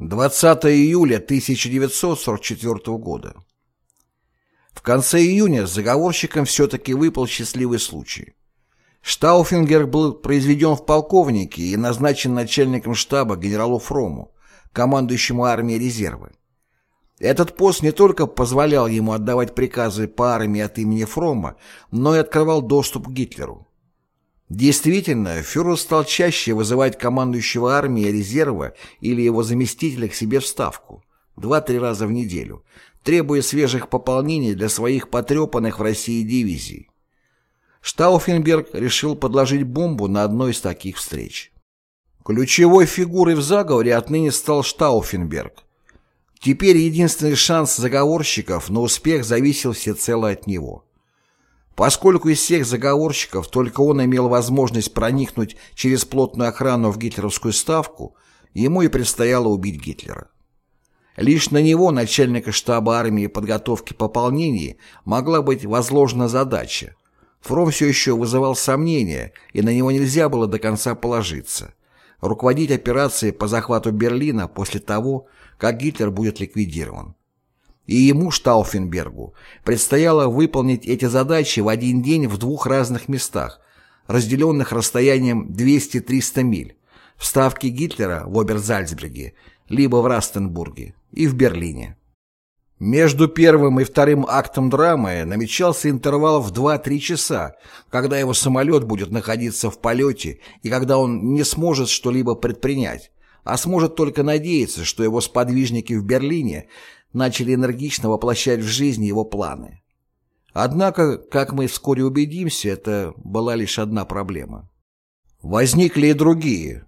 20 июля 1944 года. В конце июня заговорщикам все-таки выпал счастливый случай. Штауфингер был произведен в полковнике и назначен начальником штаба генералу Фрому, командующему армией резерва. Этот пост не только позволял ему отдавать приказы по армии от имени Фрома, но и открывал доступ к Гитлеру. Действительно, фюрер стал чаще вызывать командующего армией резерва или его заместителя к себе в Ставку два-три раза в неделю, требуя свежих пополнений для своих потрепанных в России дивизий. Штауфенберг решил подложить бомбу на одной из таких встреч. Ключевой фигурой в заговоре отныне стал Штауфенберг. Теперь единственный шанс заговорщиков на успех зависел всецело от него. Поскольку из всех заговорщиков только он имел возможность проникнуть через плотную охрану в гитлеровскую ставку, ему и предстояло убить Гитлера. Лишь на него, начальника штаба армии подготовки пополнений, могла быть возложена задача. Фром все еще вызывал сомнения, и на него нельзя было до конца положиться. Руководить операцией по захвату Берлина после того, как Гитлер будет ликвидирован и ему, Штауфенбергу, предстояло выполнить эти задачи в один день в двух разных местах, разделенных расстоянием 200-300 миль, в ставке Гитлера в Оберзальцберге, либо в Растенбурге и в Берлине. Между первым и вторым актом драмы намечался интервал в 2-3 часа, когда его самолет будет находиться в полете и когда он не сможет что-либо предпринять, а сможет только надеяться, что его сподвижники в Берлине начали энергично воплощать в жизнь его планы. Однако, как мы вскоре убедимся, это была лишь одна проблема. Возникли и другие.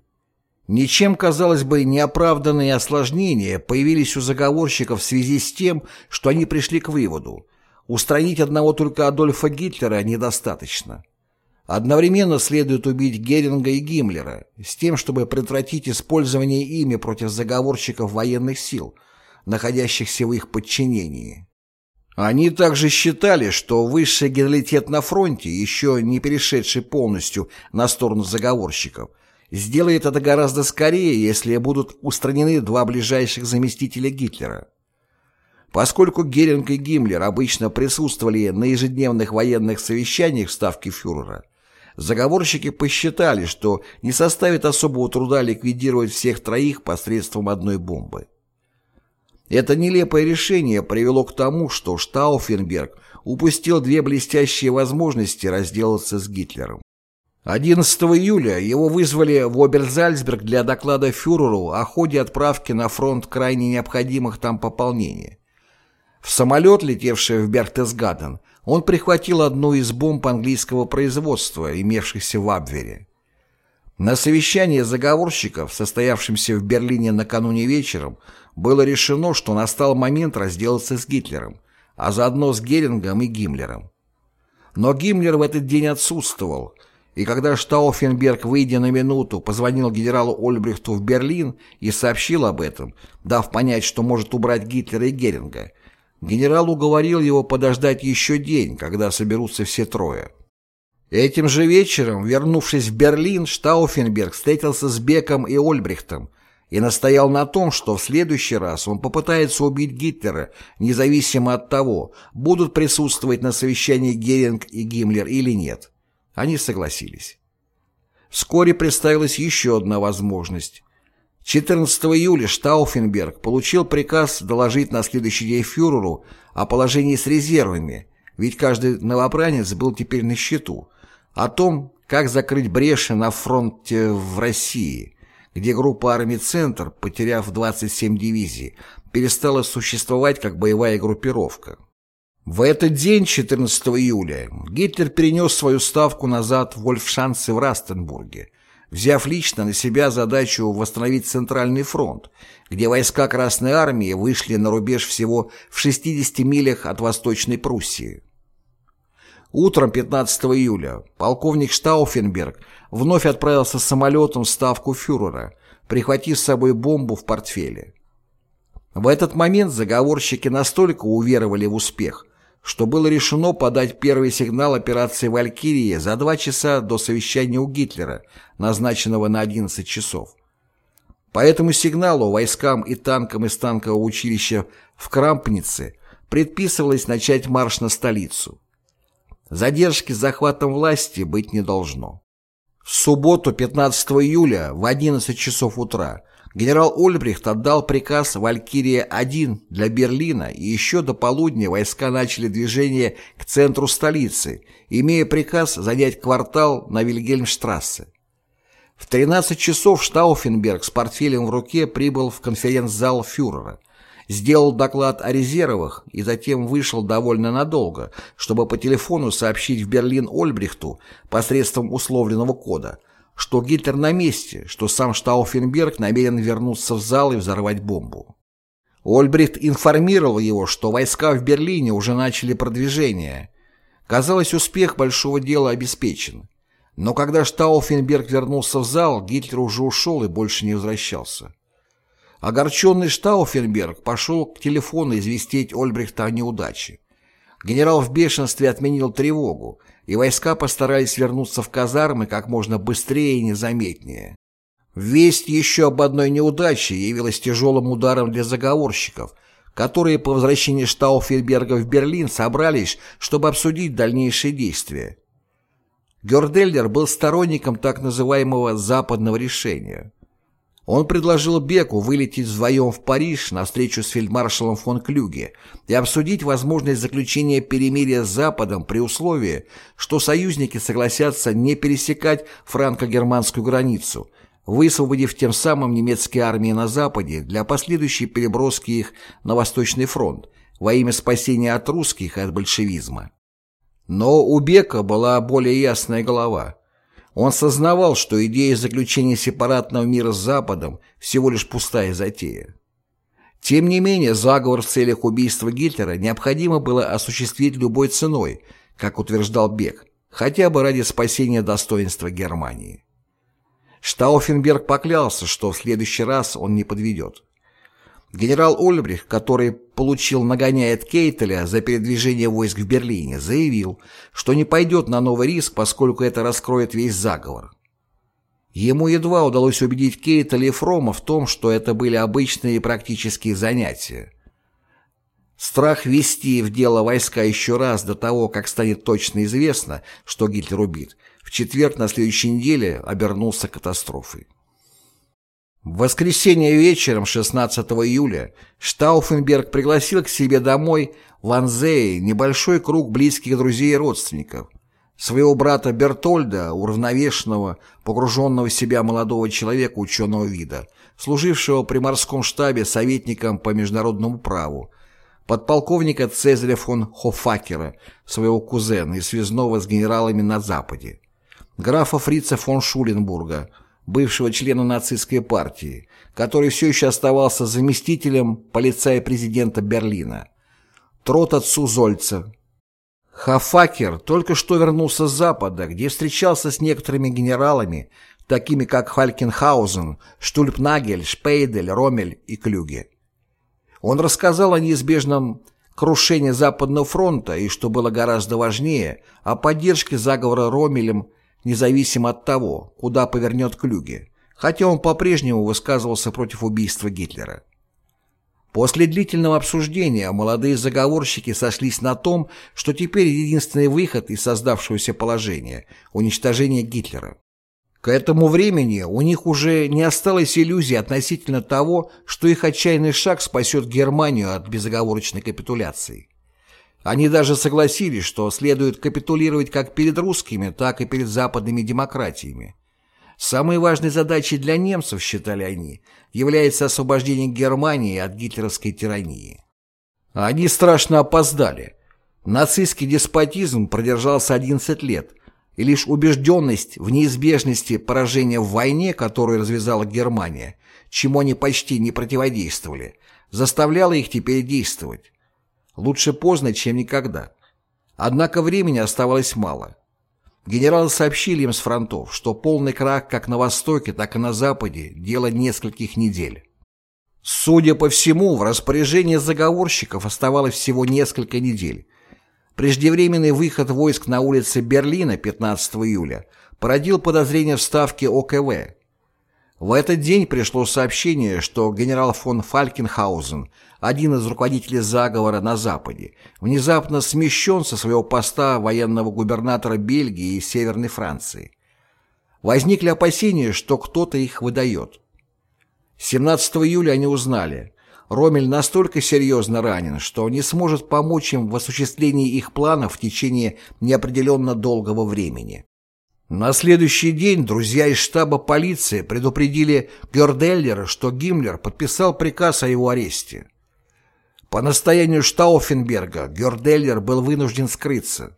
Ничем, казалось бы, неоправданные осложнения появились у заговорщиков в связи с тем, что они пришли к выводу, устранить одного только Адольфа Гитлера недостаточно. Одновременно следует убить Геринга и Гиммлера с тем, чтобы предотвратить использование ими против заговорщиков военных сил – находящихся в их подчинении. Они также считали, что высший генералитет на фронте, еще не перешедший полностью на сторону заговорщиков, сделает это гораздо скорее, если будут устранены два ближайших заместителя Гитлера. Поскольку Геринг и Гиммлер обычно присутствовали на ежедневных военных совещаниях в Ставке фюрера, заговорщики посчитали, что не составит особого труда ликвидировать всех троих посредством одной бомбы. Это нелепое решение привело к тому, что Штауфенберг упустил две блестящие возможности разделаться с Гитлером. 11 июля его вызвали в Оберзальцберг для доклада фюреру о ходе отправки на фронт крайне необходимых там пополнений. В самолет, летевший в Берхтесгаден, он прихватил одну из бомб английского производства, имевшихся в Абвере. На совещании заговорщиков, состоявшемся в Берлине накануне вечером, было решено, что настал момент разделаться с Гитлером, а заодно с Герингом и Гиммлером. Но Гиммлер в этот день отсутствовал, и когда Штауфенберг, выйдя на минуту, позвонил генералу Ольбрихту в Берлин и сообщил об этом, дав понять, что может убрать Гитлера и Геринга, генерал уговорил его подождать еще день, когда соберутся все трое. Этим же вечером, вернувшись в Берлин, Штауфенберг встретился с Беком и Ольбрихтом, и настоял на том, что в следующий раз он попытается убить Гитлера, независимо от того, будут присутствовать на совещании Геринг и Гиммлер или нет. Они согласились. Вскоре представилась еще одна возможность. 14 июля Штауфенберг получил приказ доложить на следующий день фюреру о положении с резервами, ведь каждый новобранец был теперь на счету, о том, как закрыть бреши на фронте в России – где группа армий «Центр», потеряв 27 дивизий, перестала существовать как боевая группировка. В этот день, 14 июля, Гитлер перенес свою ставку назад в Вольфшанце в Растенбурге, взяв лично на себя задачу восстановить Центральный фронт, где войска Красной Армии вышли на рубеж всего в 60 милях от Восточной Пруссии. Утром 15 июля полковник Штауфенберг вновь отправился самолетом в ставку фюрера, прихватив с собой бомбу в портфеле. В этот момент заговорщики настолько уверовали в успех, что было решено подать первый сигнал операции «Валькирия» за два часа до совещания у Гитлера, назначенного на 11 часов. По этому сигналу войскам и танкам из танкового училища в Крампнице предписывалось начать марш на столицу. Задержки с захватом власти быть не должно. В субботу 15 июля в 11 часов утра генерал Ольбрихт отдал приказ «Валькирия-1» для Берлина, и еще до полудня войска начали движение к центру столицы, имея приказ занять квартал на Вильгельмштрассе. В 13 часов Штауфенберг с портфелем в руке прибыл в конференц-зал фюрера, сделал доклад о резервах и затем вышел довольно надолго, чтобы по телефону сообщить в Берлин Ольбрихту посредством условленного кода, что Гитлер на месте, что сам Штауфенберг намерен вернуться в зал и взорвать бомбу. Ольбрихт информировал его, что войска в Берлине уже начали продвижение. Казалось, успех большого дела обеспечен. Но когда Штауфенберг вернулся в зал, Гитлер уже ушел и больше не возвращался. Огорченный Штауфенберг пошел к телефону известить Ольбрихта о неудаче. Генерал в бешенстве отменил тревогу, и войска постарались вернуться в казармы как можно быстрее и незаметнее. Весть еще об одной неудаче явилась тяжелым ударом для заговорщиков, которые по возвращении Штауфенберга в Берлин собрались, чтобы обсудить дальнейшие действия. Гердельдер был сторонником так называемого «западного решения». Он предложил Беку вылететь вдвоем в Париж на встречу с фельдмаршалом фон Клюге и обсудить возможность заключения перемирия с Западом при условии, что союзники согласятся не пересекать франко-германскую границу, высвободив тем самым немецкие армии на Западе для последующей переброски их на Восточный фронт во имя спасения от русских и от большевизма. Но у Бека была более ясная голова. Он сознавал, что идея заключения сепаратного мира с Западом всего лишь пустая затея. Тем не менее, заговор в целях убийства Гитлера необходимо было осуществить любой ценой, как утверждал Бек, хотя бы ради спасения достоинства Германии. Штауфенберг поклялся, что в следующий раз он не подведет. Генерал Ольбрих, который получил нагоняя от Кейтеля за передвижение войск в Берлине, заявил, что не пойдет на новый риск, поскольку это раскроет весь заговор. Ему едва удалось убедить Кейтеля и Фрома в том, что это были обычные практические занятия. Страх ввести в дело войска еще раз до того, как станет точно известно, что Гитлер убит, в четверг на следующей неделе обернулся катастрофой. В воскресенье вечером 16 июля Штауфенберг пригласил к себе домой в Анзее небольшой круг близких друзей и родственников. Своего брата Бертольда, уравновешенного, погруженного в себя молодого человека ученого вида, служившего при морском штабе советником по международному праву, подполковника Цезаря фон Хофакера, своего кузена и связного с генералами на Западе, графа Фрица фон Шуленбурга, бывшего члена нацистской партии, который все еще оставался заместителем полицая президента Берлина, Трота Цузольца. Хафакер только что вернулся с Запада, где встречался с некоторыми генералами, такими как Фалькенхаузен, Штульпнагель, Шпейдель, Ромель и Клюге. Он рассказал о неизбежном крушении Западного фронта и, что было гораздо важнее, о поддержке заговора Ромелем независимо от того, куда повернет Клюге, хотя он по-прежнему высказывался против убийства Гитлера. После длительного обсуждения молодые заговорщики сошлись на том, что теперь единственный выход из создавшегося положения – уничтожение Гитлера. К этому времени у них уже не осталось иллюзий относительно того, что их отчаянный шаг спасет Германию от безоговорочной капитуляции. Они даже согласились, что следует капитулировать как перед русскими, так и перед западными демократиями. Самой важной задачей для немцев, считали они, является освобождение Германии от гитлеровской тирании. Они страшно опоздали. Нацистский деспотизм продержался 11 лет, и лишь убежденность в неизбежности поражения в войне, которую развязала Германия, чему они почти не противодействовали, заставляла их теперь действовать. Лучше поздно, чем никогда. Однако времени оставалось мало. Генералы сообщили им с фронтов, что полный крах как на Востоке, так и на Западе – дело нескольких недель. Судя по всему, в распоряжении заговорщиков оставалось всего несколько недель. Преждевременный выход войск на улицы Берлина 15 июля породил подозрение в ставке ОКВ. В этот день пришло сообщение, что генерал фон Фалькенхаузен, один из руководителей заговора на Западе, внезапно смещен со своего поста военного губернатора Бельгии и Северной Франции. Возникли опасения, что кто-то их выдает. 17 июля они узнали, Ромель настолько серьезно ранен, что не сможет помочь им в осуществлении их планов в течение неопределенно долгого времени. На следующий день друзья из штаба полиции предупредили Герделлера, что Гиммлер подписал приказ о его аресте. По настоянию Штауфенберга Герделлер был вынужден скрыться.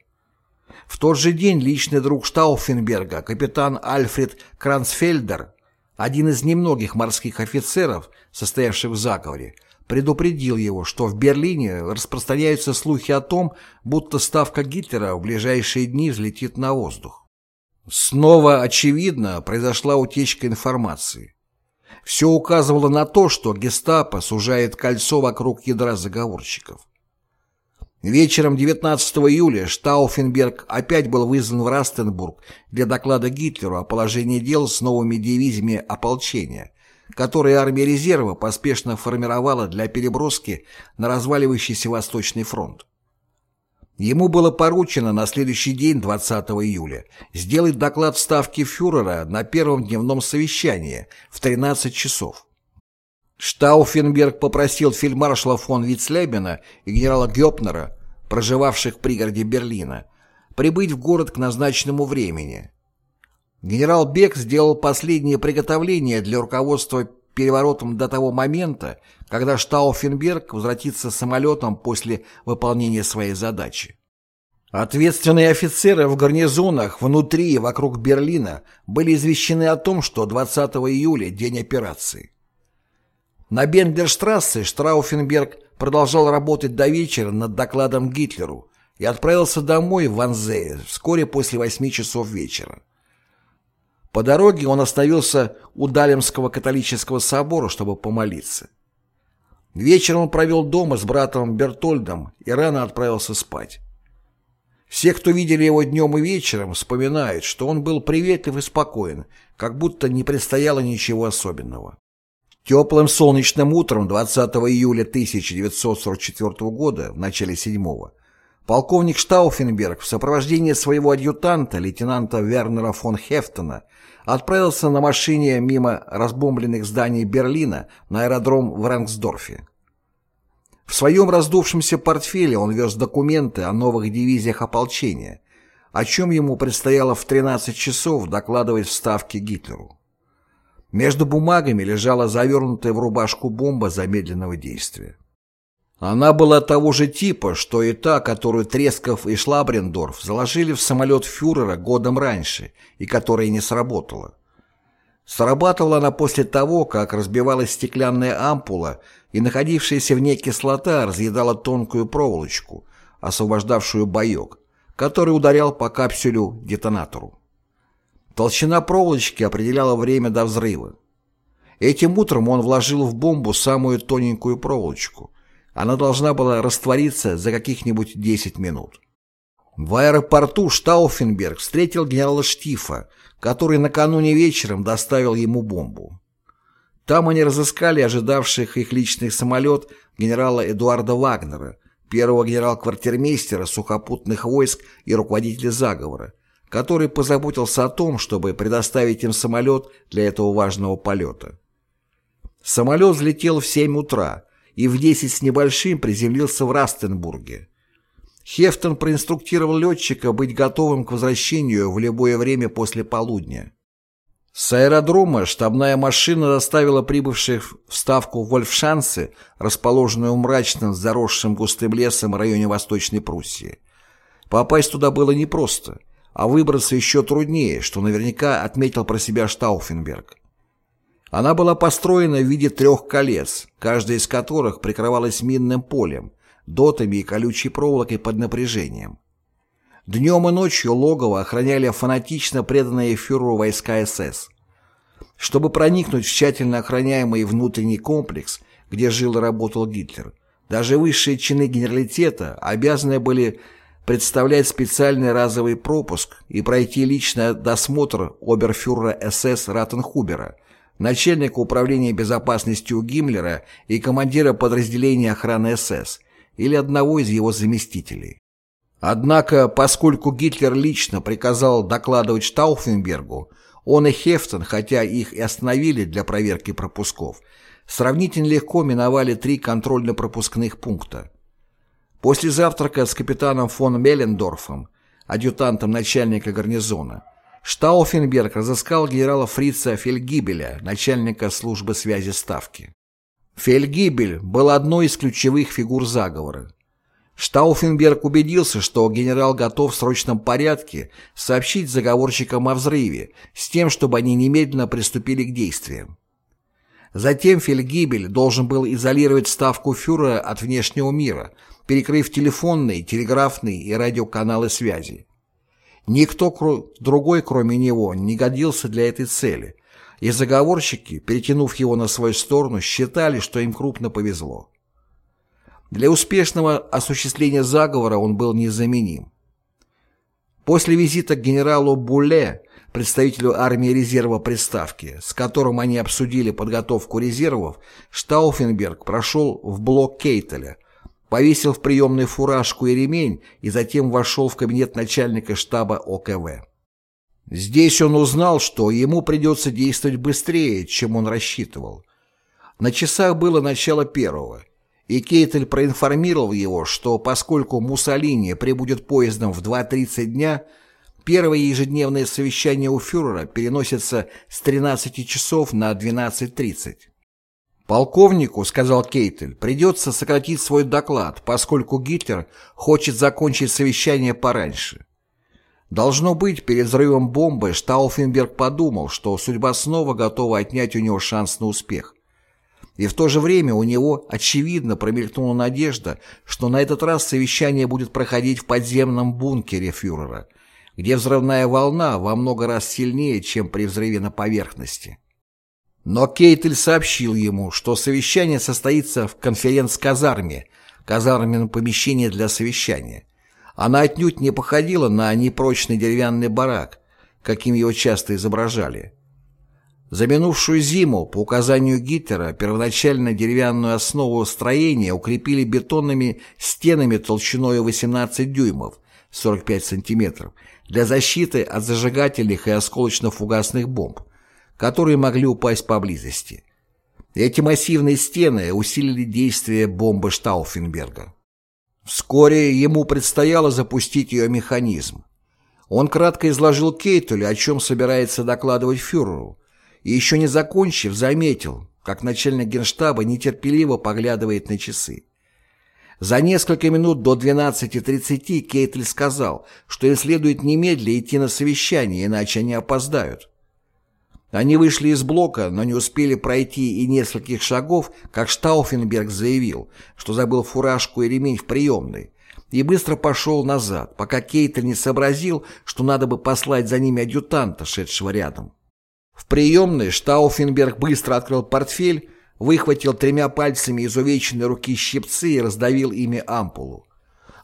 В тот же день личный друг Штауфенберга, капитан Альфред Кранцфельдер, один из немногих морских офицеров, состоявших в заговоре, предупредил его, что в Берлине распространяются слухи о том, будто ставка Гитлера в ближайшие дни взлетит на воздух. Снова, очевидно, произошла утечка информации. Все указывало на то, что гестапо сужает кольцо вокруг ядра заговорщиков. Вечером 19 июля Штауфенберг опять был вызван в Растенбург для доклада Гитлеру о положении дел с новыми дивизиями ополчения, которые армия резерва поспешно формировала для переброски на разваливающийся Восточный фронт. Ему было поручено на следующий день, 20 июля, сделать доклад ставки фюрера на первом дневном совещании в 13 часов. Штауфенберг попросил фельдмаршала фон Вицлебена и генерала Гёпнера, проживавших в пригороде Берлина, прибыть в город к назначенному времени. Генерал Бек сделал последние приготовления для руководства переворотом до того момента, когда Штауфенберг возвратится самолетом после выполнения своей задачи. Ответственные офицеры в гарнизонах внутри и вокруг Берлина были извещены о том, что 20 июля – день операции. На Бендерштрассе Штрауфенберг продолжал работать до вечера над докладом Гитлеру и отправился домой в Ванзее вскоре после 8 часов вечера. По дороге он остановился у Далемского католического собора, чтобы помолиться. Вечером он провел дома с братом Бертольдом и рано отправился спать. Все, кто видели его днем и вечером, вспоминают, что он был приветлив и спокоен, как будто не предстояло ничего особенного. Теплым солнечным утром 20 июля 1944 года, в начале седьмого, полковник Штауфенберг в сопровождении своего адъютанта, лейтенанта Вернера фон Хефтона, отправился на машине мимо разбомбленных зданий Берлина на аэродром в Рангсдорфе. В своем раздувшемся портфеле он вез документы о новых дивизиях ополчения, о чем ему предстояло в 13 часов докладывать в Ставке Гитлеру. Между бумагами лежала завернутая в рубашку бомба замедленного действия. Она была того же типа, что и та, которую Тресков и Шлабрендорф заложили в самолет фюрера годом раньше и которая не сработала. Срабатывала она после того, как разбивалась стеклянная ампула и находившаяся в ней кислота разъедала тонкую проволочку, освобождавшую боек, который ударял по капсюлю-детонатору. Толщина проволочки определяла время до взрыва. Этим утром он вложил в бомбу самую тоненькую проволочку – она должна была раствориться за каких-нибудь 10 минут. В аэропорту Штауфенберг встретил генерала Штифа, который накануне вечером доставил ему бомбу. Там они разыскали ожидавших их личный самолет генерала Эдуарда Вагнера, первого генерал-квартирмейстера сухопутных войск и руководителя заговора, который позаботился о том, чтобы предоставить им самолет для этого важного полета. Самолет взлетел в 7 утра, и в 10 с небольшим приземлился в Растенбурге. Хефтон проинструктировал летчика быть готовым к возвращению в любое время после полудня. С аэродрома штабная машина доставила прибывших в ставку Вольфшансе, расположенную в мрачном, заросшем густым лесом районе Восточной Пруссии. Попасть туда было непросто, а выбраться еще труднее, что наверняка отметил про себя Штауфенберг. Она была построена в виде трех колец, каждая из которых прикрывалась минным полем, дотами и колючей проволокой под напряжением. Днем и ночью логово охраняли фанатично преданные фюреру войска СС. Чтобы проникнуть в тщательно охраняемый внутренний комплекс, где жил и работал Гитлер, даже высшие чины генералитета обязаны были представлять специальный разовый пропуск и пройти личный досмотр оберфюрера СС Ратенхубера – начальника управления безопасности у Гиммлера и командира подразделения охраны СС, или одного из его заместителей. Однако, поскольку Гитлер лично приказал докладывать Штауфенбергу, он и Хефтон, хотя их и остановили для проверки пропусков, сравнительно легко миновали три контрольно-пропускных пункта. После завтрака с капитаном фон Меллендорфом, адъютантом начальника гарнизона, Штауфенберг разыскал генерала Фрица Фельгибеля, начальника службы связи Ставки. Фельгибель был одной из ключевых фигур заговора. Штауфенберг убедился, что генерал готов в срочном порядке сообщить заговорщикам о взрыве, с тем, чтобы они немедленно приступили к действиям. Затем Фельгибель должен был изолировать ставку фюрера от внешнего мира, перекрыв телефонные, телеграфные и радиоканалы связи. Никто другой, кроме него, не годился для этой цели, и заговорщики, перетянув его на свою сторону, считали, что им крупно повезло. Для успешного осуществления заговора он был незаменим. После визита к генералу Буле, представителю армии резерва приставки, с которым они обсудили подготовку резервов, Штауфенберг прошел в блок Кейтеля, повесил в приемную фуражку и ремень и затем вошел в кабинет начальника штаба ОКВ. Здесь он узнал, что ему придется действовать быстрее, чем он рассчитывал. На часах было начало первого – и Кейтель проинформировал его, что поскольку Муссолини прибудет поездом в 2.30 дня, первое ежедневное совещание у фюрера переносится с 13 часов на 12.30. «Полковнику, — сказал Кейтель, — придется сократить свой доклад, поскольку Гитлер хочет закончить совещание пораньше». Должно быть, перед взрывом бомбы Штауфенберг подумал, что судьба снова готова отнять у него шанс на успех. И в то же время у него, очевидно, промелькнула надежда, что на этот раз совещание будет проходить в подземном бункере фюрера, где взрывная волна во много раз сильнее, чем при взрыве на поверхности. Но Кейтель сообщил ему, что совещание состоится в конференц-казарме, казарменном помещении для совещания. Она отнюдь не походила на непрочный деревянный барак, каким его часто изображали. За минувшую зиму, по указанию Гитлера, первоначально деревянную основу строения укрепили бетонными стенами толщиной 18 дюймов, 45 сантиметров, для защиты от зажигательных и осколочно-фугасных бомб, которые могли упасть поблизости. Эти массивные стены усилили действие бомбы Штауфенберга. Вскоре ему предстояло запустить ее механизм. Он кратко изложил Кейтелю, о чем собирается докладывать фюреру, и еще не закончив, заметил, как начальник генштаба нетерпеливо поглядывает на часы. За несколько минут до 12.30 Кейтель сказал, что им следует немедля идти на совещание, иначе они опоздают. Они вышли из блока, но не успели пройти и нескольких шагов, как Штауфенберг заявил, что забыл фуражку и ремень в приемной, и быстро пошел назад, пока Кейтель не сообразил, что надо бы послать за ними адъютанта, шедшего рядом. В приемной Штауфенберг быстро открыл портфель, выхватил тремя пальцами из увеченной руки щипцы и раздавил ими ампулу.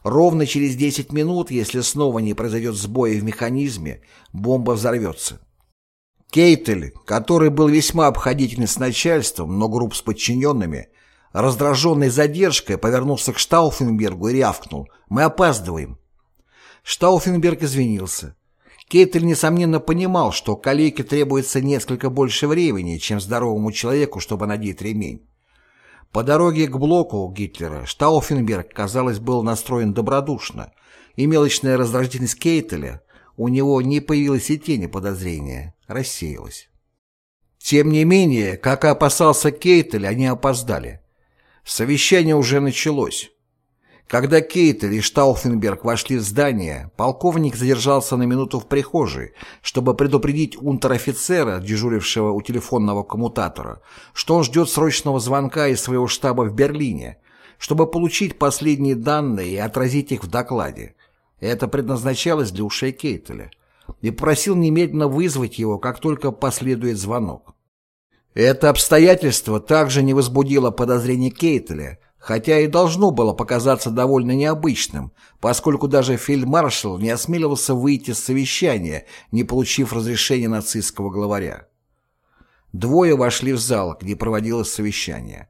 Ровно через 10 минут, если снова не произойдет сбоя в механизме, бомба взорвется. Кейтель, который был весьма обходительный с начальством, но груб с подчиненными, раздраженный задержкой, повернулся к Штауфенбергу и рявкнул «Мы опаздываем». Штауфенберг извинился. Кейтель, несомненно, понимал, что коллеге требуется несколько больше времени, чем здоровому человеку, чтобы надеть ремень. По дороге к блоку Гитлера Штауфенберг, казалось, был настроен добродушно, и мелочная раздражительность Кейтеля у него не появилось и тени подозрения, рассеялась. Тем не менее, как и опасался Кейтель, они опоздали. Совещание уже началось. Когда Кейтель и Штауфенберг вошли в здание, полковник задержался на минуту в прихожей, чтобы предупредить унтер-офицера, дежурившего у телефонного коммутатора, что он ждет срочного звонка из своего штаба в Берлине, чтобы получить последние данные и отразить их в докладе. Это предназначалось для ушей Кейтеля. И просил немедленно вызвать его, как только последует звонок. Это обстоятельство также не возбудило подозрений Кейтеля, хотя и должно было показаться довольно необычным, поскольку даже фельдмаршал не осмеливался выйти с совещания, не получив разрешения нацистского главаря. Двое вошли в зал, где проводилось совещание.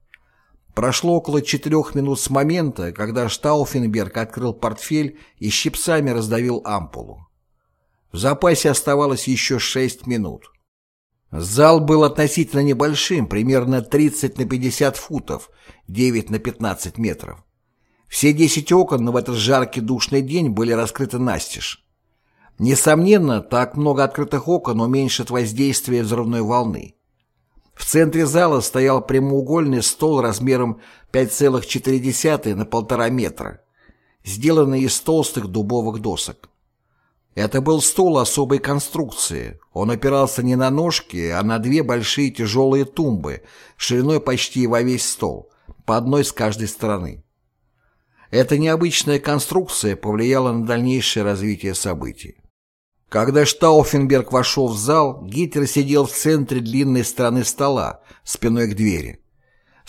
Прошло около четырех минут с момента, когда Штауфенберг открыл портфель и щипцами раздавил ампулу. В запасе оставалось еще шесть минут. Зал был относительно небольшим, примерно 30 на 50 футов, 9 на 15 метров. Все 10 окон в этот жаркий душный день были раскрыты настежь. Несомненно, так много открытых окон уменьшит воздействие взрывной волны. В центре зала стоял прямоугольный стол размером 5,4 на полтора метра, сделанный из толстых дубовых досок. Это был стол особой конструкции. Он опирался не на ножки, а на две большие тяжелые тумбы, шириной почти во весь стол, по одной с каждой стороны. Эта необычная конструкция повлияла на дальнейшее развитие событий. Когда Штауфенберг вошел в зал, Гитлер сидел в центре длинной стороны стола, спиной к двери.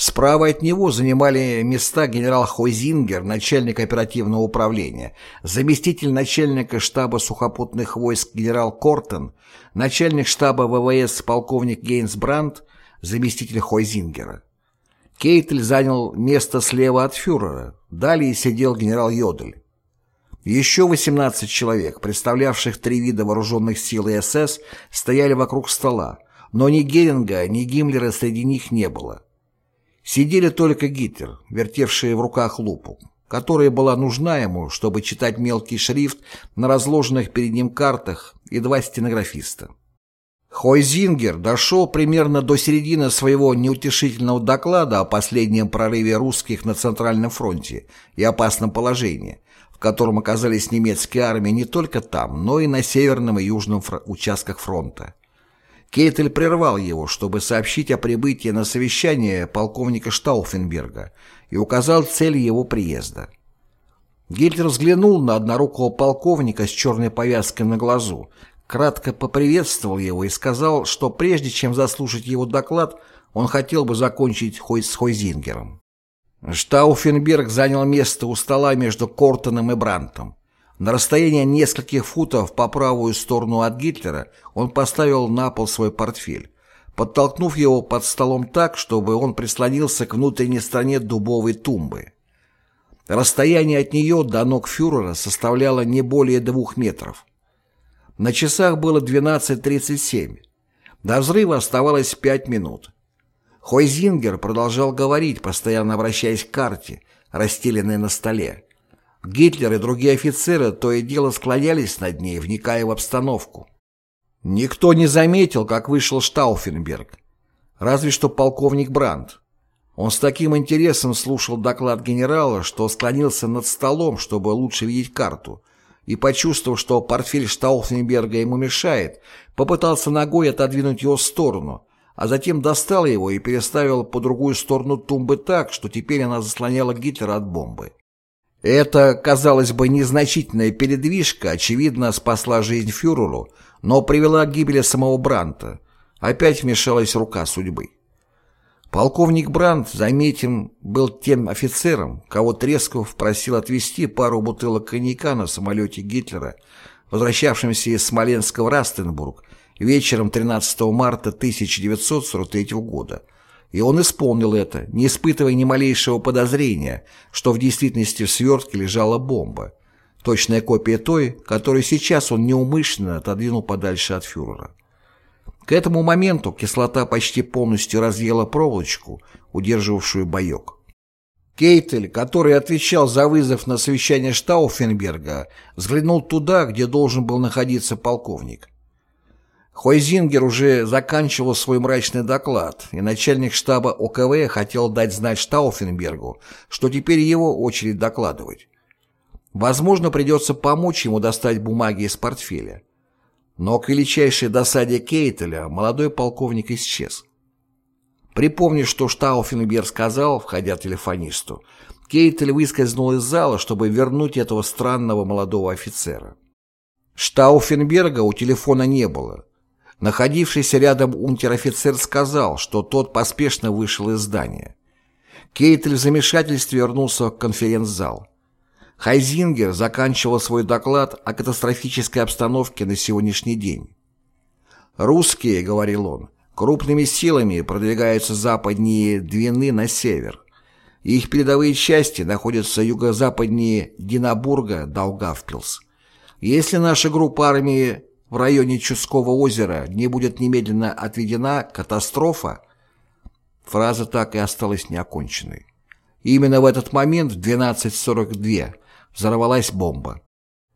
Справа от него занимали места генерал Хойзингер, начальник оперативного управления, заместитель начальника штаба сухопутных войск генерал Кортон, начальник штаба ВВС полковник Гейнс Брандт, заместитель Хойзингера. Кейтель занял место слева от фюрера, далее сидел генерал Йодель. Еще 18 человек, представлявших три вида вооруженных сил СС, стояли вокруг стола, но ни Геринга, ни Гиммлера среди них не было. Сидели только Гитлер, вертевший в руках лупу, которая была нужна ему, чтобы читать мелкий шрифт на разложенных перед ним картах, и два стенографиста. Хойзингер дошел примерно до середины своего неутешительного доклада о последнем прорыве русских на Центральном фронте и опасном положении, котором оказались немецкие армии не только там, но и на северном и южном участках фронта. Кейтель прервал его, чтобы сообщить о прибытии на совещание полковника Штауфенберга и указал цель его приезда. Гитлер взглянул на однорукого полковника с черной повязкой на глазу, кратко поприветствовал его и сказал, что прежде чем заслушать его доклад, он хотел бы закончить хоть с Хойзингером. Штауфенберг занял место у стола между Кортоном и Брантом. На расстоянии нескольких футов по правую сторону от Гитлера он поставил на пол свой портфель, подтолкнув его под столом так, чтобы он прислонился к внутренней стороне дубовой тумбы. Расстояние от нее до ног фюрера составляло не более двух метров. На часах было 12.37. До взрыва оставалось пять минут. Хойзингер продолжал говорить, постоянно обращаясь к карте, расстеленной на столе. Гитлер и другие офицеры то и дело склонялись над ней, вникая в обстановку. Никто не заметил, как вышел Штауфенберг. Разве что полковник Брандт. Он с таким интересом слушал доклад генерала, что склонился над столом, чтобы лучше видеть карту, и, почувствовав, что портфель Штауфенберга ему мешает, попытался ногой отодвинуть его в сторону, а затем достал его и переставил по другую сторону тумбы так, что теперь она заслоняла Гитлера от бомбы. Эта, казалось бы, незначительная передвижка, очевидно, спасла жизнь фюреру, но привела к гибели самого Бранта. Опять вмешалась рука судьбы. Полковник Брандт, заметим, был тем офицером, кого Тресков просил отвезти пару бутылок коньяка на самолете Гитлера, возвращавшемся из Смоленска в Растенбург, вечером 13 марта 1943 года, и он исполнил это, не испытывая ни малейшего подозрения, что в действительности в свертке лежала бомба, точная копия той, которую сейчас он неумышленно отодвинул подальше от фюрера. К этому моменту кислота почти полностью разъела проволочку, удерживавшую боек. Кейтель, который отвечал за вызов на совещание Штауфенберга, взглянул туда, где должен был находиться полковник. Хойзингер уже заканчивал свой мрачный доклад, и начальник штаба ОКВ хотел дать знать Штауфенбергу, что теперь его очередь докладывать. Возможно, придется помочь ему достать бумаги из портфеля. Но к величайшей досаде Кейтеля молодой полковник исчез. Припомнив, что Штауфенберг сказал, входя телефонисту, Кейтель выскользнул из зала, чтобы вернуть этого странного молодого офицера. Штауфенберга у телефона не было, Находившийся рядом унтер-офицер сказал, что тот поспешно вышел из здания. Кейтель в замешательстве вернулся в конференц-зал. Хайзингер заканчивал свой доклад о катастрофической обстановке на сегодняшний день. «Русские», — говорил он, — крупными силами продвигаются западнее Двины на север. Их передовые части находятся юго-западнее Динабурга, Даугавпилс. Если наша группа армии в районе Чудского озера не будет немедленно отведена, катастрофа, фраза так и осталась неоконченной. Именно в этот момент в 12.42 взорвалась бомба.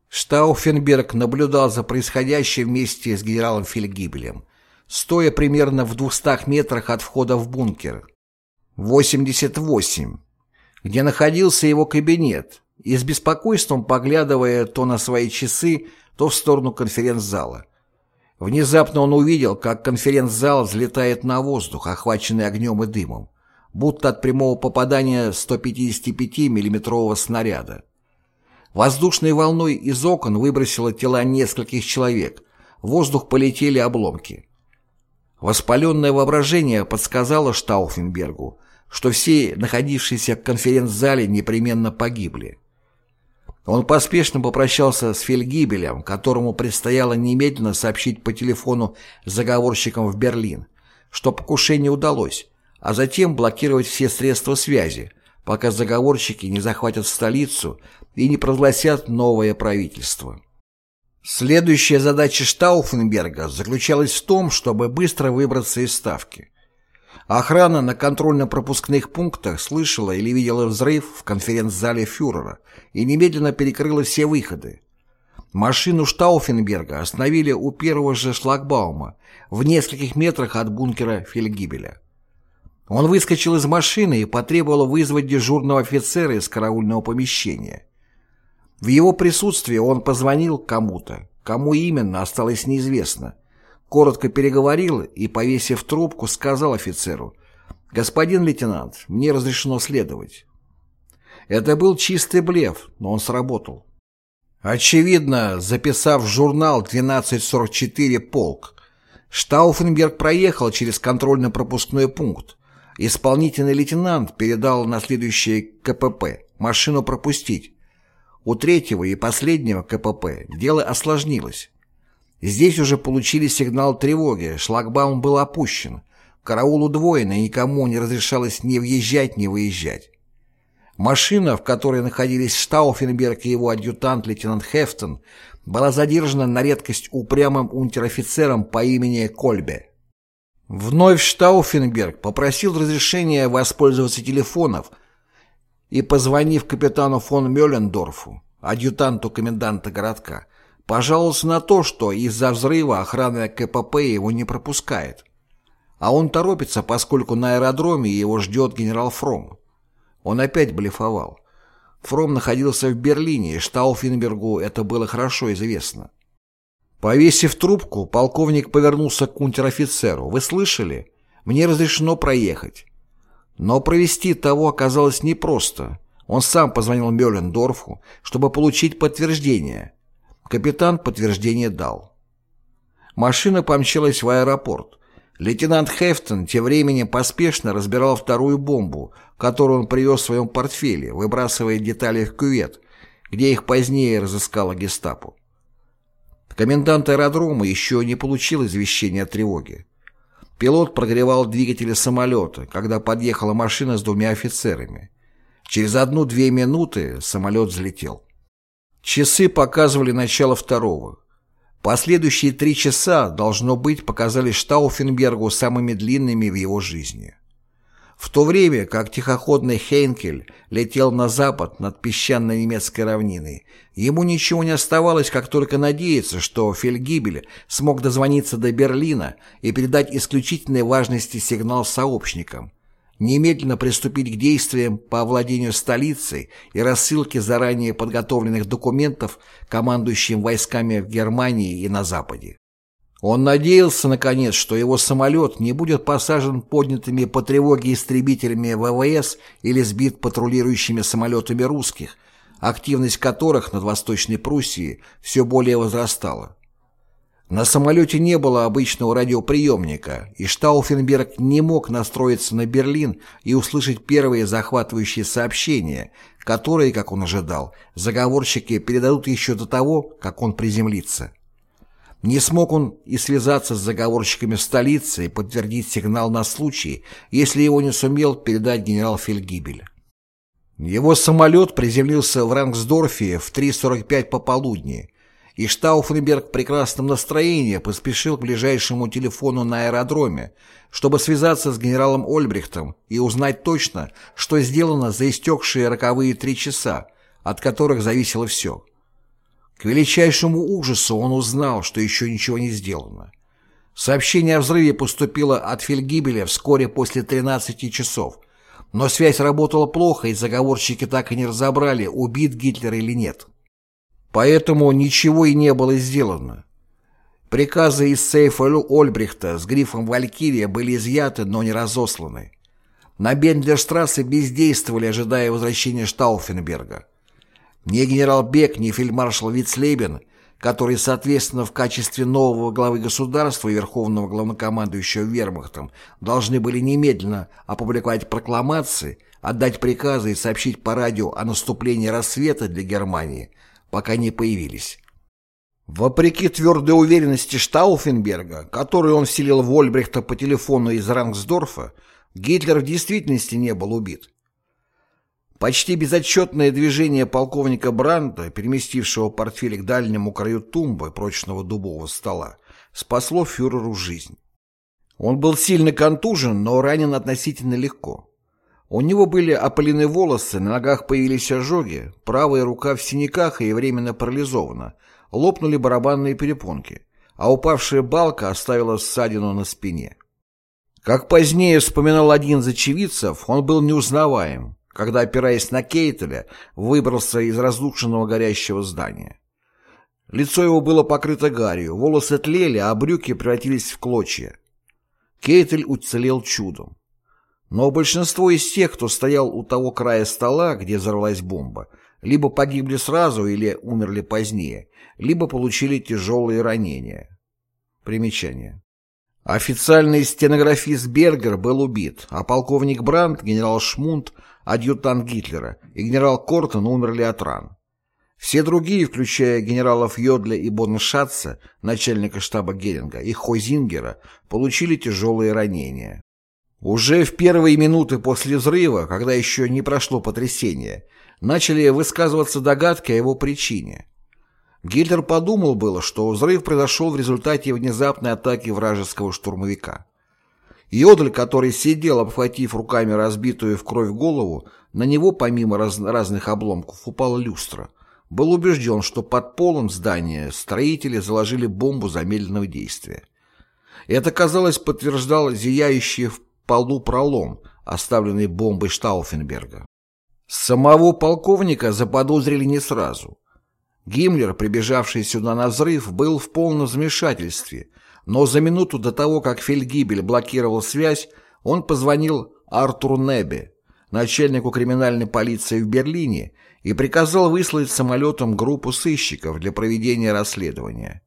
Штауфенберг наблюдал за происходящим вместе с генералом Фельгибелем, стоя примерно в 200 метрах от входа в бункер. 88, где находился его кабинет, и с беспокойством поглядывая то на свои часы, то в сторону конференц-зала. Внезапно он увидел, как конференц-зал взлетает на воздух, охваченный огнем и дымом, будто от прямого попадания 155 миллиметрового снаряда. Воздушной волной из окон выбросило тела нескольких человек, в воздух полетели обломки. Воспаленное воображение подсказало Штауфенбергу, что все находившиеся в конференц-зале непременно погибли. Он поспешно попрощался с Фельгибелем, которому предстояло немедленно сообщить по телефону заговорщикам в Берлин, что покушение удалось, а затем блокировать все средства связи, пока заговорщики не захватят столицу и не прогласят новое правительство. Следующая задача Штауфенберга заключалась в том, чтобы быстро выбраться из Ставки. Охрана на контрольно-пропускных пунктах слышала или видела взрыв в конференц-зале фюрера и немедленно перекрыла все выходы. Машину Штауфенберга остановили у первого же шлагбаума в нескольких метрах от бункера Фельгибеля. Он выскочил из машины и потребовал вызвать дежурного офицера из караульного помещения. В его присутствии он позвонил кому-то, кому именно осталось неизвестно, коротко переговорил и, повесив трубку, сказал офицеру «Господин лейтенант, мне разрешено следовать». Это был чистый блеф, но он сработал. Очевидно, записав в журнал 1244 «Полк», Штауфенберг проехал через контрольно-пропускной пункт. Исполнительный лейтенант передал на следующее КПП машину пропустить. У третьего и последнего КПП дело осложнилось. Здесь уже получили сигнал тревоги, шлагбаум был опущен, караул удвоен и никому не разрешалось ни въезжать, ни выезжать. Машина, в которой находились Штауфенберг и его адъютант лейтенант Хефтон, была задержана на редкость упрямым унтер-офицером по имени Кольбе. Вновь Штауфенберг попросил разрешения воспользоваться телефоном и, позвонив капитану фон Мёллендорфу, адъютанту коменданта городка, Пожаловался на то, что из-за взрыва охрана КПП его не пропускает. А он торопится, поскольку на аэродроме его ждет генерал Фром. Он опять блефовал. Фром находился в Берлине, и Штауфенбергу это было хорошо известно. Повесив трубку, полковник повернулся к унтер-офицеру. «Вы слышали? Мне разрешено проехать». Но провести того оказалось непросто. Он сам позвонил Мёллендорфу, чтобы получить подтверждение. Капитан подтверждение дал. Машина помчалась в аэропорт. Лейтенант Хефтон тем временем поспешно разбирал вторую бомбу, которую он привез в своем портфеле, выбрасывая детали в кювет, где их позднее разыскала гестапо. Комендант аэродрома еще не получил извещения о тревоге. Пилот прогревал двигатели самолета, когда подъехала машина с двумя офицерами. Через одну-две минуты самолет взлетел. Часы показывали начало второго. Последующие три часа, должно быть, показались Штауфенбергу самыми длинными в его жизни. В то время, как тихоходный Хейнкель летел на запад над песчаной немецкой равниной, ему ничего не оставалось, как только надеяться, что Фельгибель смог дозвониться до Берлина и передать исключительной важности сигнал сообщникам, немедленно приступить к действиям по овладению столицей и рассылке заранее подготовленных документов командующим войсками в Германии и на Западе. Он надеялся, наконец, что его самолет не будет посажен поднятыми по тревоге истребителями ВВС или сбит патрулирующими самолетами русских, активность которых над Восточной Пруссией все более возрастала. На самолете не было обычного радиоприемника, и Штауфенберг не мог настроиться на Берлин и услышать первые захватывающие сообщения, которые, как он ожидал, заговорщики передадут еще до того, как он приземлится. Не смог он и связаться с заговорщиками в столице и подтвердить сигнал на случай, если его не сумел передать генерал Фельгибель. Его самолет приземлился в Рангсдорфе в 3.45 пополудни, и Штауфенберг в прекрасном настроении поспешил к ближайшему телефону на аэродроме, чтобы связаться с генералом Ольбрихтом и узнать точно, что сделано за истекшие роковые три часа, от которых зависело все. К величайшему ужасу он узнал, что еще ничего не сделано. Сообщение о взрыве поступило от Фельгибеля вскоре после 13 часов, но связь работала плохо, и заговорщики так и не разобрали, убит Гитлер или нет. Поэтому ничего и не было сделано. Приказы из сейфа Ольбрихта с грифом «Валькирия» были изъяты, но не разосланы. На Бендлерштрассе бездействовали, ожидая возвращения Штауфенберга. Ни генерал Бек, ни фельдмаршал Вицлейбен – который, соответственно, в качестве нового главы государства и верховного главнокомандующего вермахтом должны были немедленно опубликовать прокламации, отдать приказы и сообщить по радио о наступлении рассвета для Германии, пока не появились. Вопреки твердой уверенности Штауфенберга, которую он вселил в Ольбрихта по телефону из Рангсдорфа, Гитлер в действительности не был убит. Почти безотчетное движение полковника Бранда, переместившего портфель к дальнему краю тумбы прочного дубового стола, спасло фюреру жизнь. Он был сильно контужен, но ранен относительно легко. У него были опалены волосы, на ногах появились ожоги, правая рука в синяках и временно парализована, лопнули барабанные перепонки, а упавшая балка оставила ссадину на спине. Как позднее вспоминал один из очевидцев, он был неузнаваем, когда, опираясь на Кейтеля, выбрался из разрушенного горящего здания. Лицо его было покрыто гарью, волосы тлели, а брюки превратились в клочья. Кейтель уцелел чудом. Но большинство из тех, кто стоял у того края стола, где взорвалась бомба, либо погибли сразу или умерли позднее, либо получили тяжелые ранения. Примечание. Официальный стенографист Бергер был убит, а полковник Брандт, генерал Шмунд, адъютант Гитлера, и генерал Кортон умерли от ран. Все другие, включая генералов Йодля и Бонншатца, начальника штаба Геринга, и Хойзингера, получили тяжелые ранения. Уже в первые минуты после взрыва, когда еще не прошло потрясение, начали высказываться догадки о его причине – Гитлер подумал было, что взрыв произошел в результате внезапной атаки вражеского штурмовика. Йодль, который сидел, обхватив руками разбитую в кровь голову, на него, помимо раз разных обломков, упала люстра. Был убежден, что под полом здания строители заложили бомбу замедленного действия. Это, казалось, подтверждал зияющий в полу пролом, оставленный бомбой Штауфенберга. Самого полковника заподозрили не сразу. Гиммлер, прибежавший сюда на взрыв, был в полном замешательстве, но за минуту до того, как Фельдгибель блокировал связь, он позвонил Артуру Небе, начальнику криминальной полиции в Берлине, и приказал выслать самолетом группу сыщиков для проведения расследования.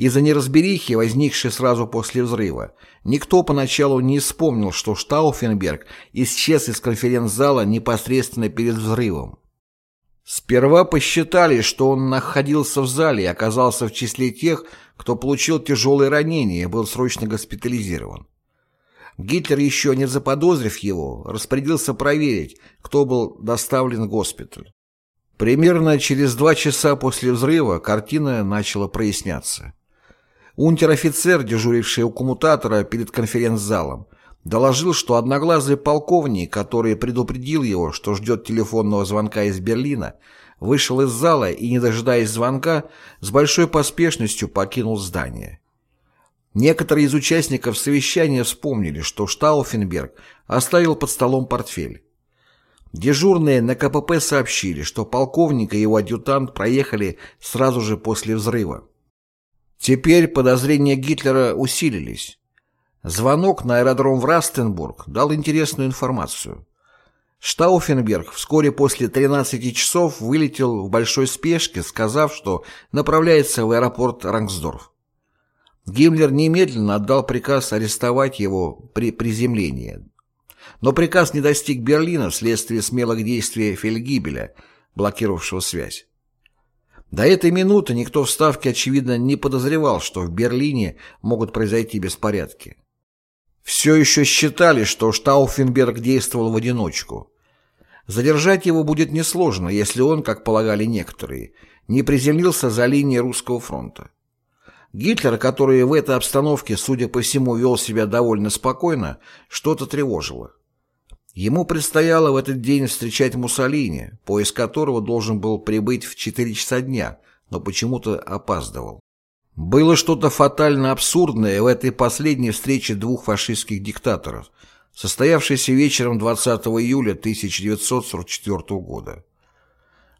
Из-за неразберихи, возникшей сразу после взрыва, никто поначалу не вспомнил, что Штауфенберг исчез из конференц-зала непосредственно перед взрывом. Сперва посчитали, что он находился в зале и оказался в числе тех, кто получил тяжелые ранения и был срочно госпитализирован. Гитлер, еще не заподозрив его, распорядился проверить, кто был доставлен в госпиталь. Примерно через два часа после взрыва картина начала проясняться. Унтер-офицер, дежуривший у коммутатора перед конференц-залом, доложил, что одноглазый полковник, который предупредил его, что ждет телефонного звонка из Берлина, вышел из зала и, не дожидаясь звонка, с большой поспешностью покинул здание. Некоторые из участников совещания вспомнили, что Штауфенберг оставил под столом портфель. Дежурные на КПП сообщили, что полковник и его адъютант проехали сразу же после взрыва. Теперь подозрения Гитлера усилились. Звонок на аэродром в Растенбург дал интересную информацию. Штауфенберг вскоре после 13 часов вылетел в большой спешке, сказав, что направляется в аэропорт Рангсдорф. Гиммлер немедленно отдал приказ арестовать его при приземлении. Но приказ не достиг Берлина вследствие смелых действий Фельгибеля, блокировавшего связь. До этой минуты никто в Ставке, очевидно, не подозревал, что в Берлине могут произойти беспорядки. Все еще считали, что Штауфенберг действовал в одиночку. Задержать его будет несложно, если он, как полагали некоторые, не приземлился за линией русского фронта. Гитлер, который в этой обстановке, судя по всему, вел себя довольно спокойно, что-то тревожило. Ему предстояло в этот день встречать Муссолини, поезд которого должен был прибыть в 4 часа дня, но почему-то опаздывал. Было что-то фатально абсурдное в этой последней встрече двух фашистских диктаторов, состоявшейся вечером 20 июля 1944 года.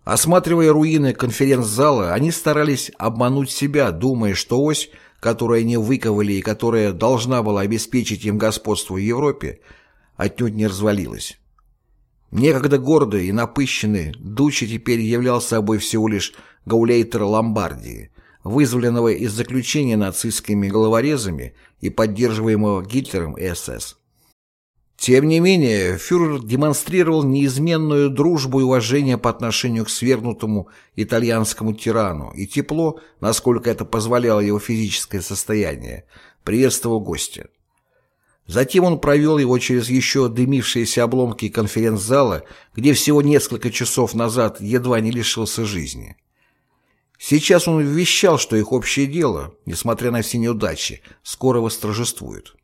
Осматривая руины конференц-зала, они старались обмануть себя, думая, что ось, которую они выковали и которая должна была обеспечить им господство в Европе, отнюдь не развалилась. Некогда гордый и напыщенный, Дучи теперь являл собой всего лишь гауляйтера Ломбардии, вызволенного из заключения нацистскими головорезами и поддерживаемого Гитлером и СС. Тем не менее, фюрер демонстрировал неизменную дружбу и уважение по отношению к свергнутому итальянскому тирану и тепло, насколько это позволяло его физическое состояние, приветствовал гостя. Затем он провел его через еще дымившиеся обломки конференц-зала, где всего несколько часов назад едва не лишился жизни. Сейчас он вещал, что их общее дело, несмотря на все неудачи, скоро восторжествует.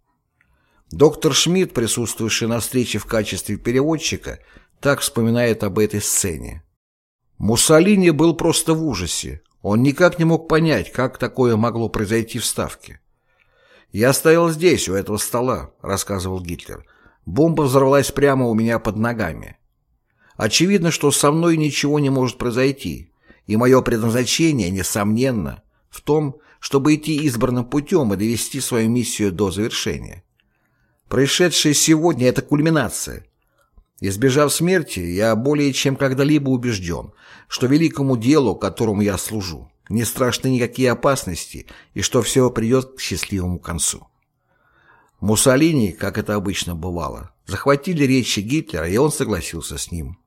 Доктор Шмидт, присутствующий на встрече в качестве переводчика, так вспоминает об этой сцене. Муссолини был просто в ужасе. Он никак не мог понять, как такое могло произойти в Ставке. «Я стоял здесь, у этого стола», — рассказывал Гитлер. «Бомба взорвалась прямо у меня под ногами. Очевидно, что со мной ничего не может произойти, и мое предназначение, несомненно, в том, чтобы идти избранным путем и довести свою миссию до завершения. Происшедшее сегодня — это кульминация. Избежав смерти, я более чем когда-либо убежден, что великому делу, которому я служу, не страшны никакие опасности и что все придет к счастливому концу. Муссолини, как это обычно бывало, захватили речи Гитлера, и он согласился с ним.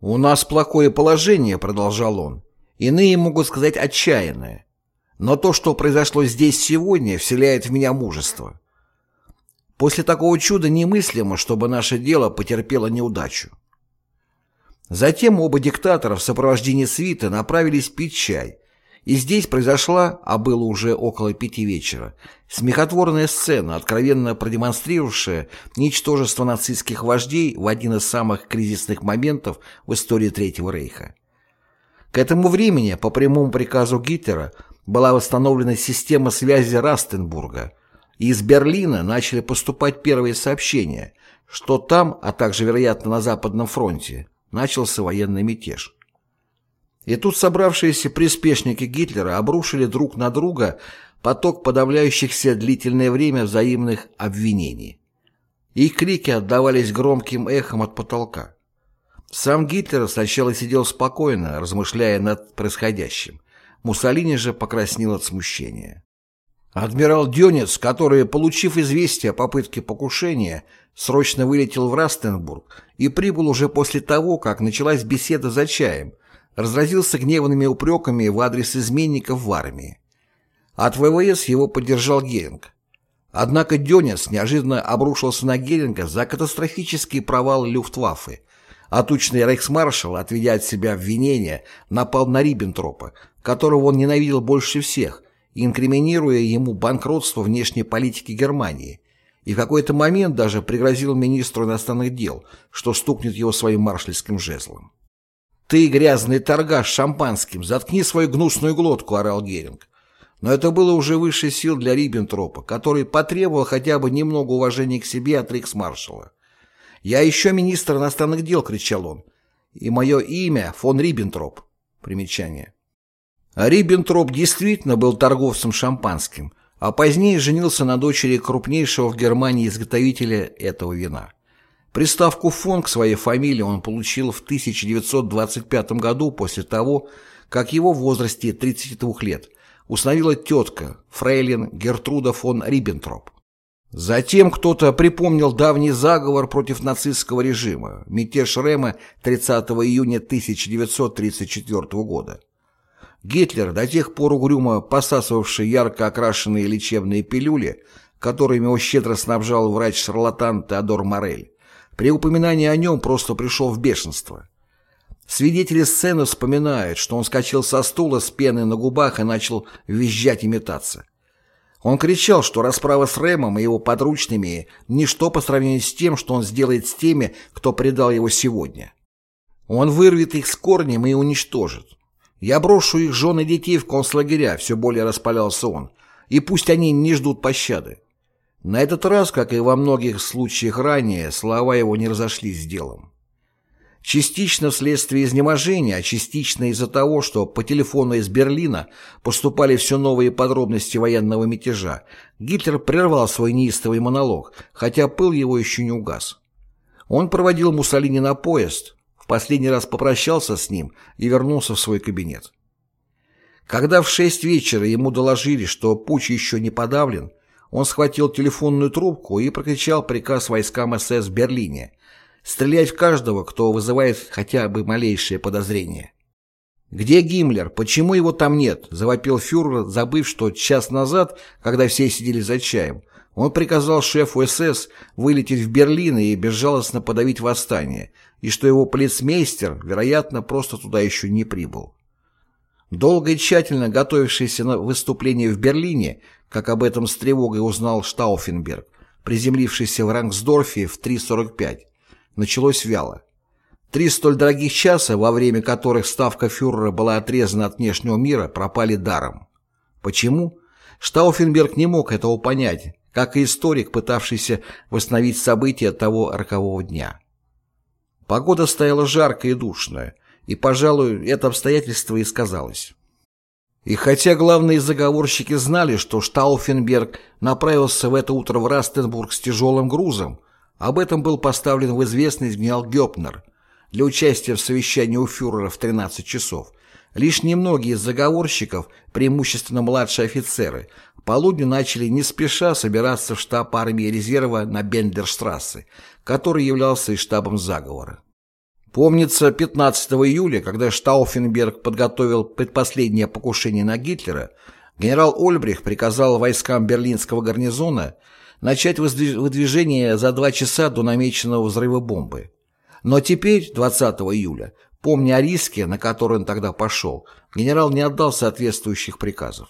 «У нас плохое положение», — продолжал он. «Иные могут сказать отчаянное. Но то, что произошло здесь сегодня, вселяет в меня мужество. После такого чуда немыслимо, чтобы наше дело потерпело неудачу. Затем оба диктатора в сопровождении свиты направились пить чай, и здесь произошла, а было уже около пяти вечера, смехотворная сцена, откровенно продемонстрировавшая ничтожество нацистских вождей в один из самых кризисных моментов в истории Третьего Рейха. К этому времени, по прямому приказу Гитлера, была восстановлена система связи Растенбурга, из Берлина начали поступать первые сообщения, что там, а также, вероятно, на Западном фронте, начался военный мятеж. И тут собравшиеся приспешники Гитлера обрушили друг на друга поток подавляющихся длительное время взаимных обвинений. Их крики отдавались громким эхом от потолка. Сам Гитлер сначала сидел спокойно, размышляя над происходящим. Муссолини же покраснел от смущения. Адмирал Дёнец, который, получив известие о попытке покушения, срочно вылетел в Растенбург и прибыл уже после того, как началась беседа за чаем, разразился гневными упреками в адрес изменников в армии. От ВВС его поддержал Геринг. Однако Дёнец неожиданно обрушился на Геринга за катастрофический провал Люфтваффе, а тучный рейхсмаршал, отведя от себя обвинения, напал на Риббентропа, которого он ненавидел больше всех, инкриминируя ему банкротство внешней политики Германии, и в какой-то момент даже пригрозил министру иностранных дел, что стукнет его своим маршальским жезлом. «Ты, грязный торгаш шампанским, заткни свою гнусную глотку», — орал Геринг. Но это было уже выше сил для Риббентропа, который потребовал хотя бы немного уважения к себе от рейхсмаршала. «Я еще министр иностранных дел», — кричал он. «И мое имя фон Риббентроп». Примечание. Риббентроп действительно был торговцем шампанским, а позднее женился на дочери крупнейшего в Германии изготовителя этого вина. Приставку «фон» к своей фамилии он получил в 1925 году после того, как его в возрасте 32 лет установила тетка, фрейлин Гертруда фон Риббентроп. Затем кто-то припомнил давний заговор против нацистского режима, мятеж Рема 30 июня 1934 года. Гитлер, до тех пор угрюмо посасывавший ярко окрашенные лечебные пилюли, которыми его щедро снабжал врач-шарлатан Теодор Морель, при упоминании о нем просто пришел в бешенство. Свидетели сцены вспоминают, что он скачал со стула с пеной на губах и начал визжать и метаться. Он кричал, что расправа с Рэмом и его подручными – ничто по сравнению с тем, что он сделает с теми, кто предал его сегодня. Он вырвет их с корнем и уничтожит. Я брошу их жен и детей в концлагеря, все более распалялся он, и пусть они не ждут пощады. На этот раз, как и во многих случаях ранее, слова его не разошлись с делом. Частично вследствие изнеможения, а частично из-за того, что по телефону из Берлина поступали все новые подробности военного мятежа, Гитлер прервал свой неистовый монолог, хотя пыл его еще не угас. Он проводил Муссолини на поезд, в последний раз попрощался с ним и вернулся в свой кабинет. Когда в шесть вечера ему доложили, что путь еще не подавлен, он схватил телефонную трубку и прокричал приказ войскам СС в Берлине стрелять в каждого, кто вызывает хотя бы малейшее подозрение. «Где Гиммлер? Почему его там нет?» – завопил фюрер, забыв, что час назад, когда все сидели за чаем, он приказал шефу СС вылететь в Берлин и безжалостно подавить восстание, и что его полицмейстер, вероятно, просто туда еще не прибыл. Долго и тщательно готовившийся на выступление в Берлине, как об этом с тревогой узнал Штауфенберг, приземлившийся в Рангсдорфе в 3.45, началось вяло. Три столь дорогих часа, во время которых ставка фюрера была отрезана от внешнего мира, пропали даром. Почему? Штауфенберг не мог этого понять, как и историк, пытавшийся восстановить события того рокового дня. Погода стояла жаркая и душная, и, пожалуй, это обстоятельство и сказалось. И хотя главные заговорщики знали, что Штауфенберг направился в это утро в Растенбург с тяжелым грузом, об этом был поставлен в известность генерал Гёпнер для участия в совещании у фюрера в 13 часов. Лишь немногие из заговорщиков, преимущественно младшие офицеры, полудню начали не спеша собираться в штаб армии резерва на Бендерштрассе, который являлся и штабом заговора. Помнится, 15 июля, когда Штауфенберг подготовил предпоследнее покушение на Гитлера, генерал Ольбрих приказал войскам берлинского гарнизона начать выдвижение за два часа до намеченного взрыва бомбы. Но теперь, 20 июля, помня о риске, на который он тогда пошел, генерал не отдал соответствующих приказов.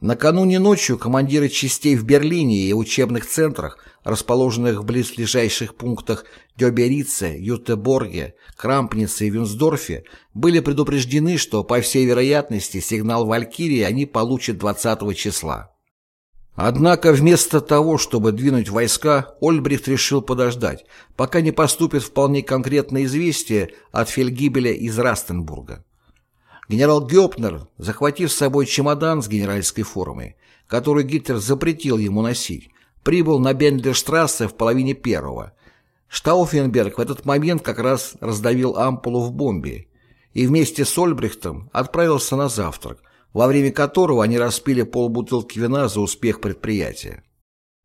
Накануне ночью командиры частей в Берлине и учебных центрах, расположенных в близлежащих пунктах Дёберице, Ютеборге, Крампнице и Вюнсдорфе, были предупреждены, что, по всей вероятности, сигнал «Валькирии» они получат 20 числа. Однако вместо того, чтобы двинуть войска, Ольбрихт решил подождать, пока не поступит вполне конкретное известие от фельдгибеля из Растенбурга. Генерал Гёпнер, захватив с собой чемодан с генеральской формой, который Гитлер запретил ему носить, прибыл на Бендерштрассе в половине первого. Штауфенберг в этот момент как раз раздавил ампулу в бомбе и вместе с Ольбрихтом отправился на завтрак, во время которого они распили полбутылки вина за успех предприятия.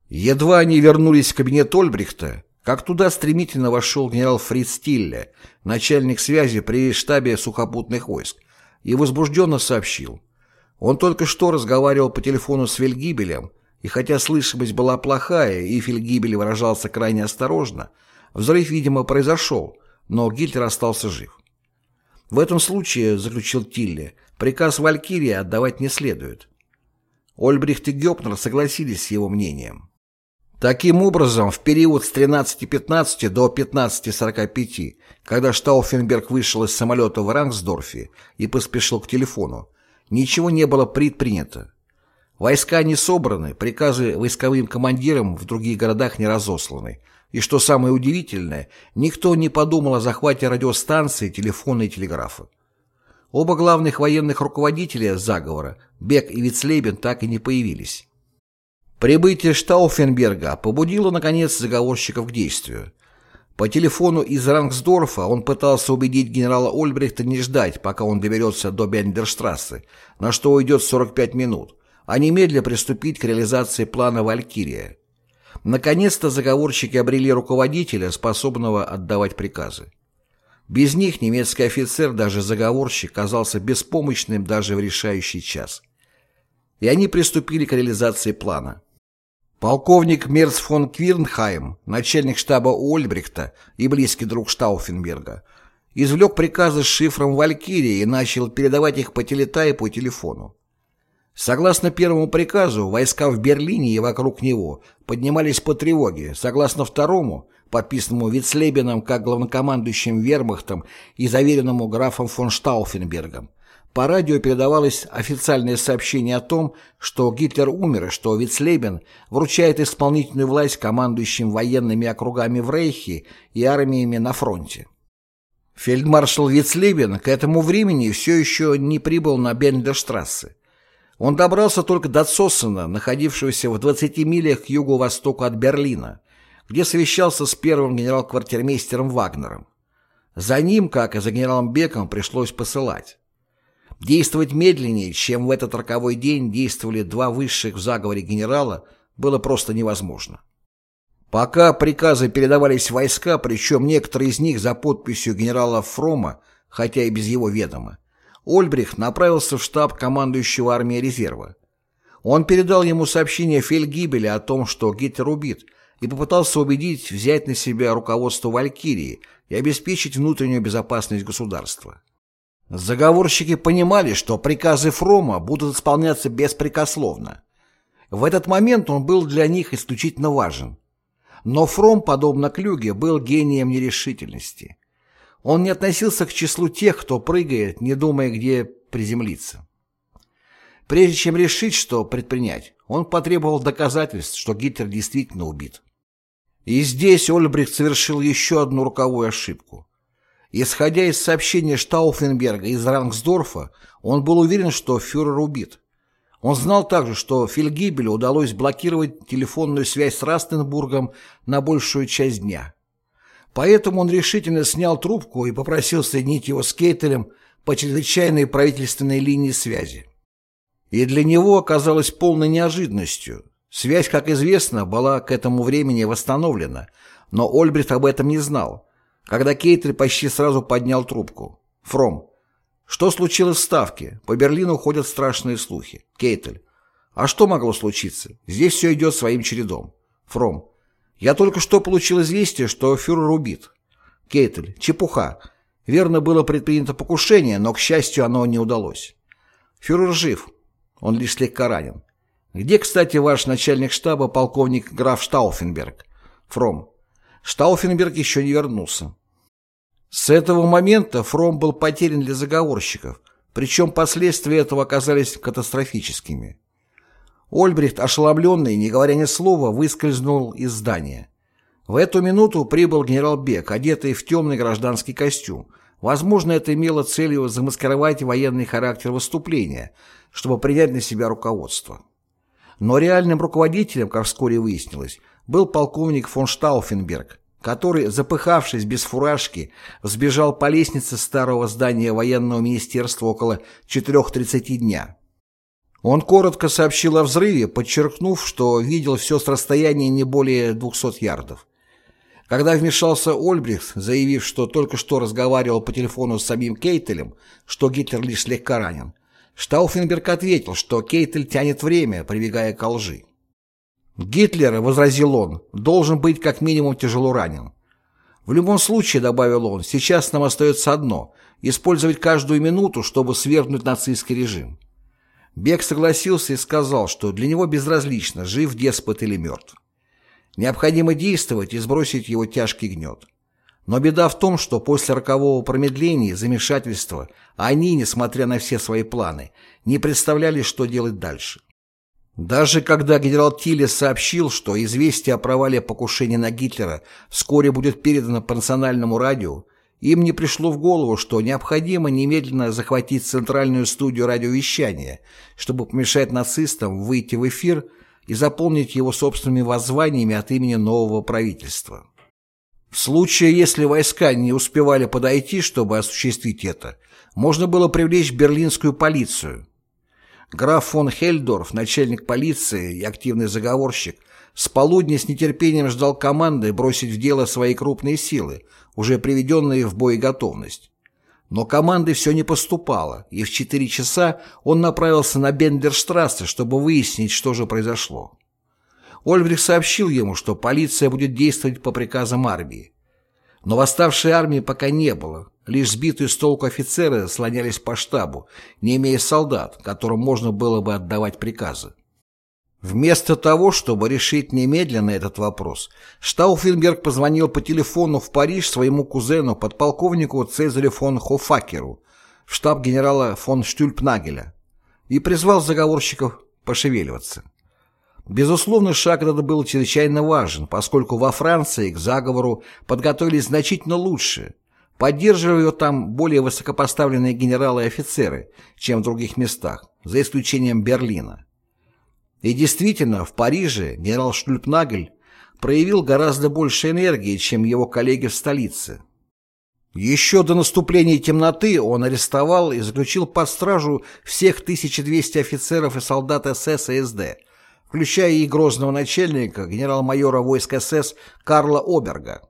Едва они вернулись в кабинет Ольбрихта, как туда стремительно вошел генерал Фриц Тилле, начальник связи при штабе сухопутных войск, и возбужденно сообщил. Он только что разговаривал по телефону с Фельгибелем, и хотя слышимость была плохая, и Фельгибель выражался крайне осторожно, взрыв, видимо, произошел, но Гитлер остался жив. В этом случае, заключил Тилле, приказ Валькирии отдавать не следует. Ольбрихт и Гёпнер согласились с его мнением. Таким образом, в период с 13.15 до 15.45, когда Штауфенберг вышел из самолета в Рангсдорфе и поспешил к телефону, ничего не было предпринято. Войска не собраны, приказы войсковым командирам в других городах не разосланы. И что самое удивительное, никто не подумал о захвате радиостанции, телефона и телеграфа. Оба главных военных руководителя заговора, Бек и Вицлейбен, так и не появились. Прибытие Штауфенберга побудило, наконец, заговорщиков к действию. По телефону из Рангсдорфа он пытался убедить генерала Ольбрихта не ждать, пока он доберется до Бендерштрассе, на что уйдет 45 минут, а немедля приступить к реализации плана «Валькирия». Наконец-то заговорщики обрели руководителя, способного отдавать приказы. Без них немецкий офицер, даже заговорщик, казался беспомощным даже в решающий час. И они приступили к реализации плана. Полковник Мерц фон Квирнхайм, начальник штаба Ольбрихта и близкий друг Штауфенберга, извлек приказы с шифром «Валькирии» и начал передавать их по телетайпу и телефону. Согласно первому приказу, войска в Берлине и вокруг него поднимались по тревоге. Согласно второму, подписанному Вицлебеном как главнокомандующим вермахтом и заверенному графом фон Штауфенбергом, по радио передавалось официальное сообщение о том, что Гитлер умер и что Вицлебен вручает исполнительную власть командующим военными округами в Рейхе и армиями на фронте. Фельдмаршал Вицлебен к этому времени все еще не прибыл на Бендерштрассе. Он добрался только до Цоссена, находившегося в 20 милях к юго-востоку от Берлина, где совещался с первым генерал-квартирмейстером Вагнером. За ним, как и за генералом Беком, пришлось посылать. Действовать медленнее, чем в этот роковой день действовали два высших в заговоре генерала, было просто невозможно. Пока приказы передавались войска, причем некоторые из них за подписью генерала Фрома, хотя и без его ведома, Ольбрихт направился в штаб командующего армией резерва. Он передал ему сообщение Фельгибеля о том, что Гитлер убит, и попытался убедить взять на себя руководство Валькирии и обеспечить внутреннюю безопасность государства. Заговорщики понимали, что приказы Фрома будут исполняться беспрекословно. В этот момент он был для них исключительно важен. Но Фром, подобно Клюге, был гением нерешительности. Он не относился к числу тех, кто прыгает, не думая, где приземлиться. Прежде чем решить, что предпринять, он потребовал доказательств, что Гитлер действительно убит. И здесь Ольбрихт совершил еще одну руковую ошибку. Исходя из сообщения Штауфенберга из Рангсдорфа, он был уверен, что фюрер убит. Он знал также, что Фельгибелю удалось блокировать телефонную связь с Растенбургом на большую часть дня. Поэтому он решительно снял трубку и попросил соединить его с Кейтелем по чрезвычайной правительственной линии связи. И для него оказалось полной неожиданностью. Связь, как известно, была к этому времени восстановлена, но Ольбрихт об этом не знал. Когда Кейтель почти сразу поднял трубку. «Фром, что случилось в Ставке? По Берлину ходят страшные слухи. Кейтель, а что могло случиться? Здесь все идет своим чередом. Фром, я только что получил известие, что фюрер убит. Кейтель, чепуха. Верно, было предпринято покушение, но, к счастью, оно не удалось. Фюрер жив. Он лишь слегка ранен. Где, кстати, ваш начальник штаба, полковник граф Штауфенберг? Фром. Штауфенберг еще не вернулся. С этого момента Фром был потерян для заговорщиков, причем последствия этого оказались катастрофическими. Ольбрихт, ошеломленный, не говоря ни слова, выскользнул из здания. В эту минуту прибыл генерал Бек, одетый в темный гражданский костюм. Возможно, это имело целью замаскировать военный характер выступления, чтобы принять на себя руководство. Но реальным руководителем, как вскоре выяснилось, был полковник фон Штауфенберг, который, запыхавшись без фуражки, сбежал по лестнице старого здания военного министерства около 4.30 дня. Он коротко сообщил о взрыве, подчеркнув, что видел все с расстояния не более 200 ярдов. Когда вмешался Ольбрихт, заявив, что только что разговаривал по телефону с самим Кейтелем, что Гитлер лишь слегка ранен, Штауфенберг ответил, что Кейтель тянет время, прибегая к лжи. «Гитлер, — возразил он, — должен быть как минимум тяжело ранен. В любом случае, — добавил он, — сейчас нам остается одно — использовать каждую минуту, чтобы свергнуть нацистский режим. Бек согласился и сказал, что для него безразлично, жив деспот или мертв. Необходимо действовать и сбросить его тяжкий гнет. Но беда в том, что после рокового промедления и замешательства они, несмотря на все свои планы, не представляли, что делать дальше. Даже когда генерал Тиллес сообщил, что известие о провале покушения на Гитлера вскоре будет передано по национальному радио, им не пришло в голову, что необходимо немедленно захватить центральную студию радиовещания, чтобы помешать нацистам выйти в эфир и заполнить его собственными воззваниями от имени нового правительства. В случае, если войска не успевали подойти, чтобы осуществить это, можно было привлечь берлинскую полицию. Граф фон Хельдорф, начальник полиции и активный заговорщик, С полудня с нетерпением ждал команды бросить в дело свои крупные силы, уже приведенные в боеготовность. Но команды все не поступало, и в 4 часа он направился на Бендерштрассе, чтобы выяснить, что же произошло. Ольбрих сообщил ему, что полиция будет действовать по приказам армии. Но восставшей армии пока не было, лишь сбитые с толку офицеры слонялись по штабу, не имея солдат, которым можно было бы отдавать приказы. Вместо того, чтобы решить немедленно этот вопрос, Штауфенберг позвонил по телефону в Париж своему кузену, подполковнику Цезарю фон Хофакеру, в штаб генерала фон Штюльпнагеля, и призвал заговорщиков пошевеливаться. Безусловно, шаг этот был чрезвычайно важен, поскольку во Франции к заговору подготовились значительно лучше, поддерживая его там более высокопоставленные генералы и офицеры, чем в других местах, за исключением Берлина. И действительно, в Париже генерал Штульпнагель проявил гораздо больше энергии, чем его коллеги в столице. Еще до наступления темноты он арестовал и заключил под стражу всех 1200 офицеров и солдат СС и СД, включая и грозного начальника, генерал-майора войск СС Карла Оберга.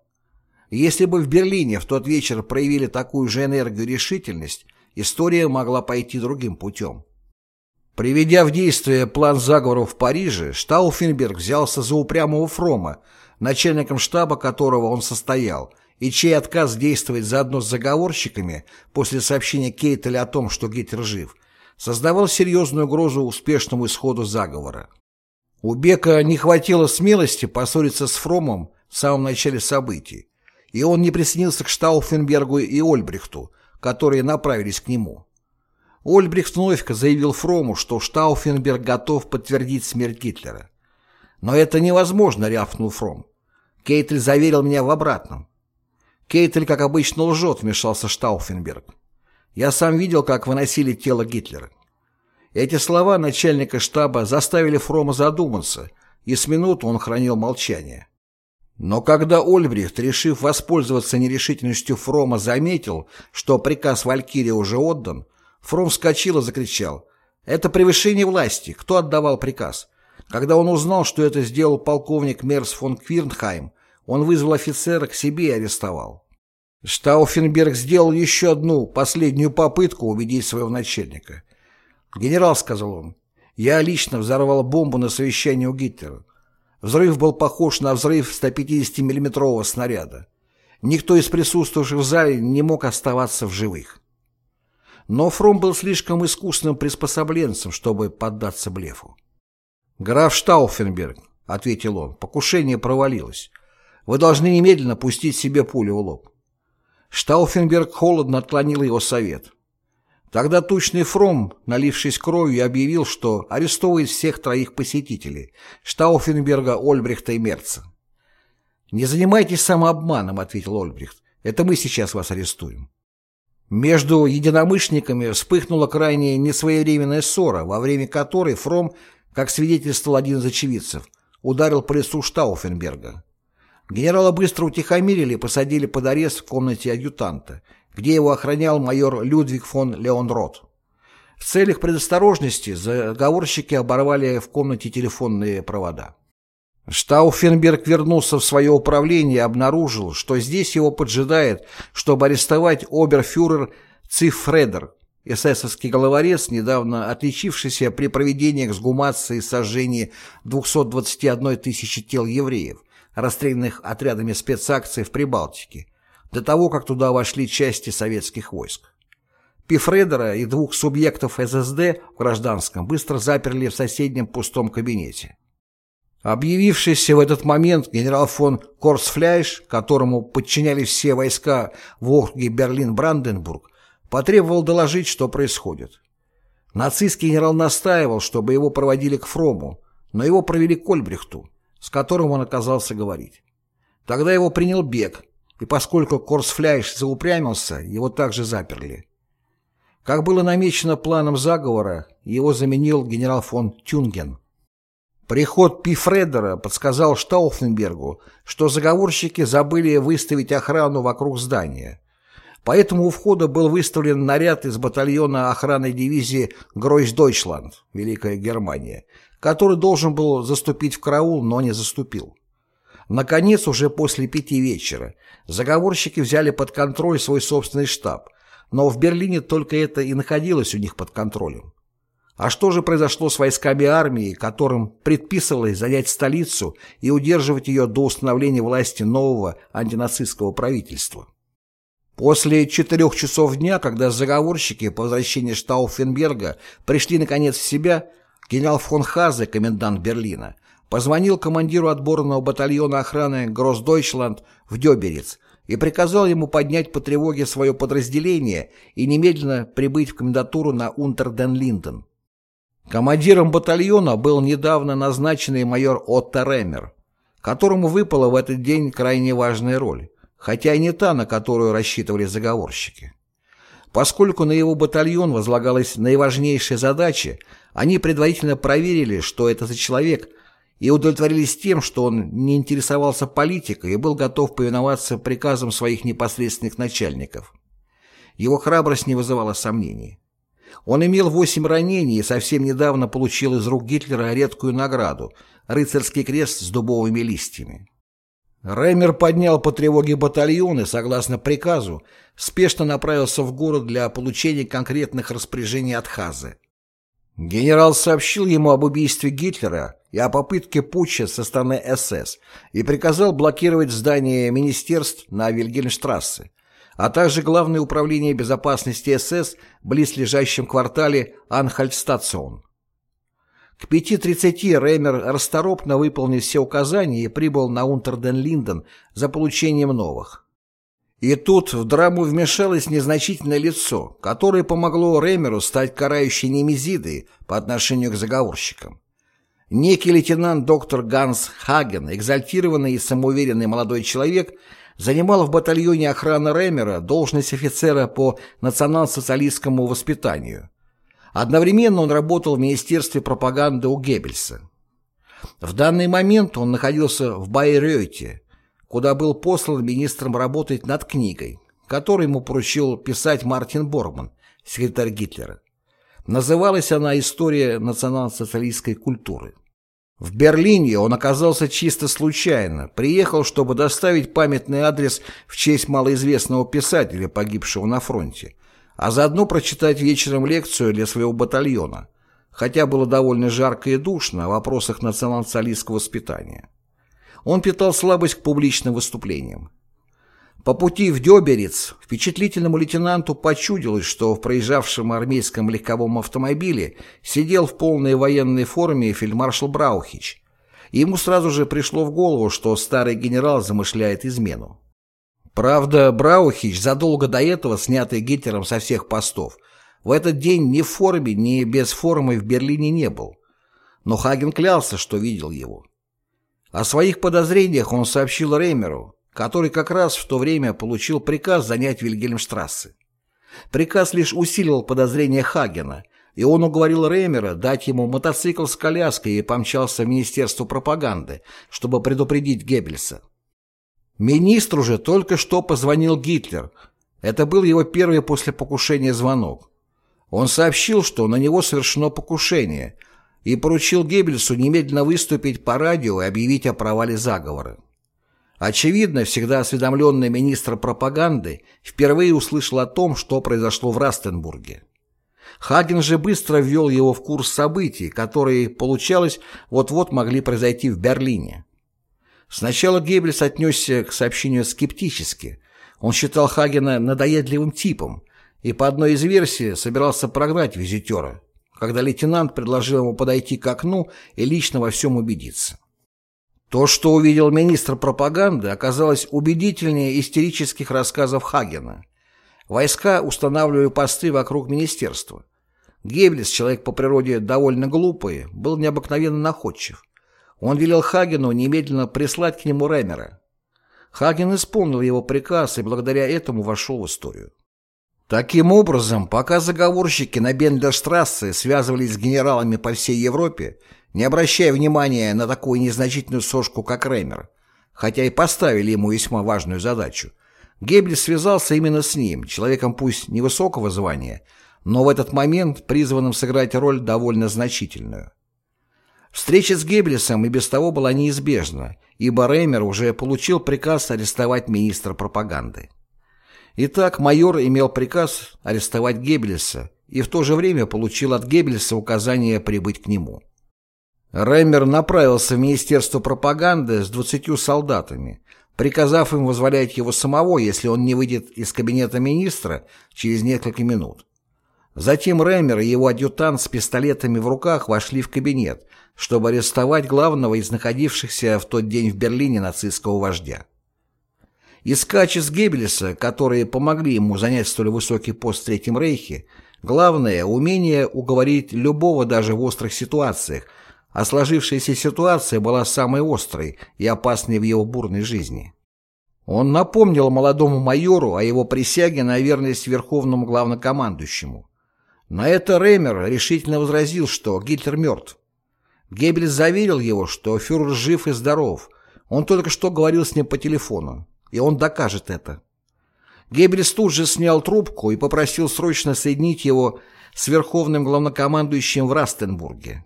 Если бы в Берлине в тот вечер проявили такую же энергию и решительность, история могла пойти другим путем. Приведя в действие план заговора в Париже, Штауфенберг взялся за упрямого Фрома, начальником штаба которого он состоял, и чей отказ действовать заодно с заговорщиками после сообщения Кейтеля о том, что Гитлер жив, создавал серьезную угрозу успешному исходу заговора. У Бека не хватило смелости поссориться с Фромом в самом начале событий, и он не присоединился к Штауфенбергу и Ольбрихту, которые направились к нему. Ольбрихт вновь заявил Фрому, что Штауфенберг готов подтвердить смерть Гитлера. «Но это невозможно», — рявкнул Фром. Кейтель заверил меня в обратном. Кейтель, как обычно, лжет, вмешался Штауфенберг. Я сам видел, как выносили тело Гитлера. Эти слова начальника штаба заставили Фрома задуматься, и с минуту он хранил молчание. Но когда Ольбрихт, решив воспользоваться нерешительностью Фрома, заметил, что приказ Валькирии уже отдан, Фром вскочил и закричал. «Это превышение власти. Кто отдавал приказ?» Когда он узнал, что это сделал полковник Мерс фон Квирнхайм, он вызвал офицера к себе и арестовал. Штауфенберг сделал еще одну, последнюю попытку убедить своего начальника. «Генерал», — сказал он, — «я лично взорвал бомбу на совещании у Гитлера. Взрыв был похож на взрыв 150 миллиметрового снаряда. Никто из присутствующих в зале не мог оставаться в живых». Но Фром был слишком искусным приспособленцем, чтобы поддаться блефу. «Граф Штауфенберг», — ответил он, — «покушение провалилось. Вы должны немедленно пустить себе пулю в лоб». Штауфенберг холодно отклонил его совет. Тогда тучный Фром, налившись кровью, объявил, что арестовывает всех троих посетителей — Штауфенберга, Ольбрихта и Мерца. «Не занимайтесь самообманом», — ответил Ольбрихт. «Это мы сейчас вас арестуем». Между единомышленниками вспыхнула крайне несвоевременная ссора, во время которой Фром, как свидетельствовал один из очевидцев, ударил по лицу Штауфенберга. Генерала быстро утихомирили и посадили под арест в комнате адъютанта, где его охранял майор Людвиг фон Леонрот. В целях предосторожности заговорщики оборвали в комнате телефонные провода. Штауфенберг вернулся в свое управление и обнаружил, что здесь его поджидает, чтобы арестовать оберфюрер Цифредер, эсэсовский головорез, недавно отличившийся при проведении эксгумации и сожжении 221 тысячи тел евреев, расстрелянных отрядами спецакций в Прибалтике, до того, как туда вошли части советских войск. Пифредера и двух субъектов ССД в гражданском быстро заперли в соседнем пустом кабинете. Объявившийся в этот момент генерал фон Корсфляйш, которому подчинялись все войска в округе Берлин-Бранденбург, потребовал доложить, что происходит. Нацистский генерал настаивал, чтобы его проводили к Фрому, но его провели к Ольбрихту, с которым он оказался говорить. Тогда его принял Бек, и поскольку Корсфляйш заупрямился, его также заперли. Как было намечено планом заговора, его заменил генерал фон Тюнген. Приход Пифредера подсказал Штауфенбергу, что заговорщики забыли выставить охрану вокруг здания. Поэтому у входа был выставлен наряд из батальона охранной дивизии Гройсдойчланд, Великая Германия, который должен был заступить в караул, но не заступил. Наконец, уже после пяти вечера, заговорщики взяли под контроль свой собственный штаб, но в Берлине только это и находилось у них под контролем. А что же произошло с войсками армии, которым предписывалось занять столицу и удерживать ее до установления власти нового антинацистского правительства? После четырех часов дня, когда заговорщики по возвращении Штауфенберга пришли наконец в себя, генерал фон Хазе, комендант Берлина, позвонил командиру отборного батальона охраны Гроссдойчланд в Дёберец и приказал ему поднять по тревоге свое подразделение и немедленно прибыть в комендатуру на Унтерден-Линден. Командиром батальона был недавно назначенный майор Отто Ремер, которому выпала в этот день крайне важная роль, хотя и не та, на которую рассчитывали заговорщики. Поскольку на его батальон возлагалась наиважнейшая задача, они предварительно проверили, что это за человек, и удовлетворились тем, что он не интересовался политикой и был готов повиноваться приказам своих непосредственных начальников. Его храбрость не вызывала сомнений. Он имел восемь ранений и совсем недавно получил из рук Гитлера редкую награду – рыцарский крест с дубовыми листьями. Реймер поднял по тревоге батальон и, согласно приказу, спешно направился в город для получения конкретных распоряжений от Хазы. Генерал сообщил ему об убийстве Гитлера и о попытке путча со стороны СС и приказал блокировать здание министерств на Вильгельмштрассе, а также Главное управление безопасности СС в близлежащем квартале Анхальтстацион. К 5.30 Реймер расторопно выполнил все указания и прибыл на Унтерден-Линден за получением новых. И тут в драму вмешалось незначительное лицо, которое помогло Реймеру стать карающей немезидой по отношению к заговорщикам. Некий лейтенант доктор Ганс Хаген, экзальтированный и самоуверенный молодой человек, занимал в батальоне охраны Ремера должность офицера по национал-социалистскому воспитанию. Одновременно он работал в Министерстве пропаганды у Геббельса. В данный момент он находился в Байрёте, куда был послан министром работать над книгой, которую ему поручил писать Мартин Борман, секретарь Гитлера. Называлась она «История национал-социалистской культуры». В Берлине он оказался чисто случайно, приехал, чтобы доставить памятный адрес в честь малоизвестного писателя, погибшего на фронте, а заодно прочитать вечером лекцию для своего батальона, хотя было довольно жарко и душно о вопросах национал-социалистского воспитания. Он питал слабость к публичным выступлениям. По пути в Дёберец впечатлительному лейтенанту почудилось, что в проезжавшем армейском легковом автомобиле сидел в полной военной форме фельдмаршал Браухич. ему сразу же пришло в голову, что старый генерал замышляет измену. Правда, Браухич, задолго до этого снятый Гитлером со всех постов, в этот день ни в форме, ни без формы в Берлине не был. Но Хаген клялся, что видел его. О своих подозрениях он сообщил Реймеру, который как раз в то время получил приказ занять Вильгельмштрассе. Приказ лишь усиливал подозрения Хагена, и он уговорил Реймера дать ему мотоцикл с коляской и помчался в Министерство пропаганды, чтобы предупредить Геббельса. Министру же только что позвонил Гитлер. Это был его первый после покушения звонок. Он сообщил, что на него совершено покушение, и поручил Геббельсу немедленно выступить по радио и объявить о провале заговора. Очевидно, всегда осведомленный министр пропаганды впервые услышал о том, что произошло в Растенбурге. Хаген же быстро ввел его в курс событий, которые, получалось, вот-вот могли произойти в Берлине. Сначала Геббельс отнесся к сообщению скептически. Он считал Хагена надоедливым типом и по одной из версий собирался прогнать визитера, когда лейтенант предложил ему подойти к окну и лично во всем убедиться. То, что увидел министр пропаганды, оказалось убедительнее истерических рассказов Хагена. Войска устанавливали посты вокруг министерства. Геббельс, человек по природе довольно глупый, был необыкновенно находчив. Он велел Хагену немедленно прислать к нему Ремера. Хаген исполнил его приказ и благодаря этому вошел в историю. Таким образом, пока заговорщики на Бендерштрассе связывались с генералами по всей Европе, не обращая внимания на такую незначительную сошку, как Реймер, хотя и поставили ему весьма важную задачу, Геббельс связался именно с ним, человеком пусть невысокого звания, но в этот момент призванным сыграть роль довольно значительную. Встреча с Геббельсом и без того была неизбежна, ибо Реймер уже получил приказ арестовать министра пропаганды. Итак, майор имел приказ арестовать Геббельса и в то же время получил от Геббельса указание прибыть к нему. Реймер направился в Министерство пропаганды с двадцатью солдатами, приказав им возволять его самого, если он не выйдет из кабинета министра через несколько минут. Затем Реймер и его адъютант с пистолетами в руках вошли в кабинет, чтобы арестовать главного из находившихся в тот день в Берлине нацистского вождя. Искач из Геббельса, которые помогли ему занять столь высокий пост в Третьем Рейхе, главное – умение уговорить любого даже в острых ситуациях, а сложившаяся ситуация была самой острой и опасной в его бурной жизни. Он напомнил молодому майору о его присяге на верность верховному главнокомандующему. На это Реймер решительно возразил, что Гитлер мертв. Геббельс заверил его, что фюрер жив и здоров. Он только что говорил с ним по телефону, и он докажет это. Геббельс тут же снял трубку и попросил срочно соединить его с верховным главнокомандующим в Растенбурге.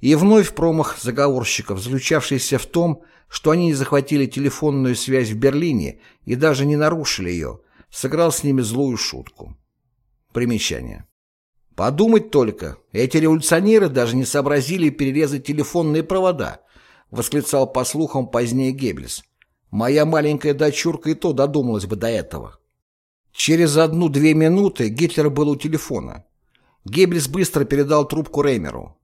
И вновь промах заговорщиков, заключавшийся в том, что они не захватили телефонную связь в Берлине и даже не нарушили ее, сыграл с ними злую шутку. Примечание. Подумать только, эти революционеры даже не сообразили перерезать телефонные провода, восклицал по слухам позднее Геббельс. Моя маленькая дочурка и то додумалась бы до этого. Через одну-две минуты Гитлер был у телефона. Геббельс быстро передал трубку Реймеру.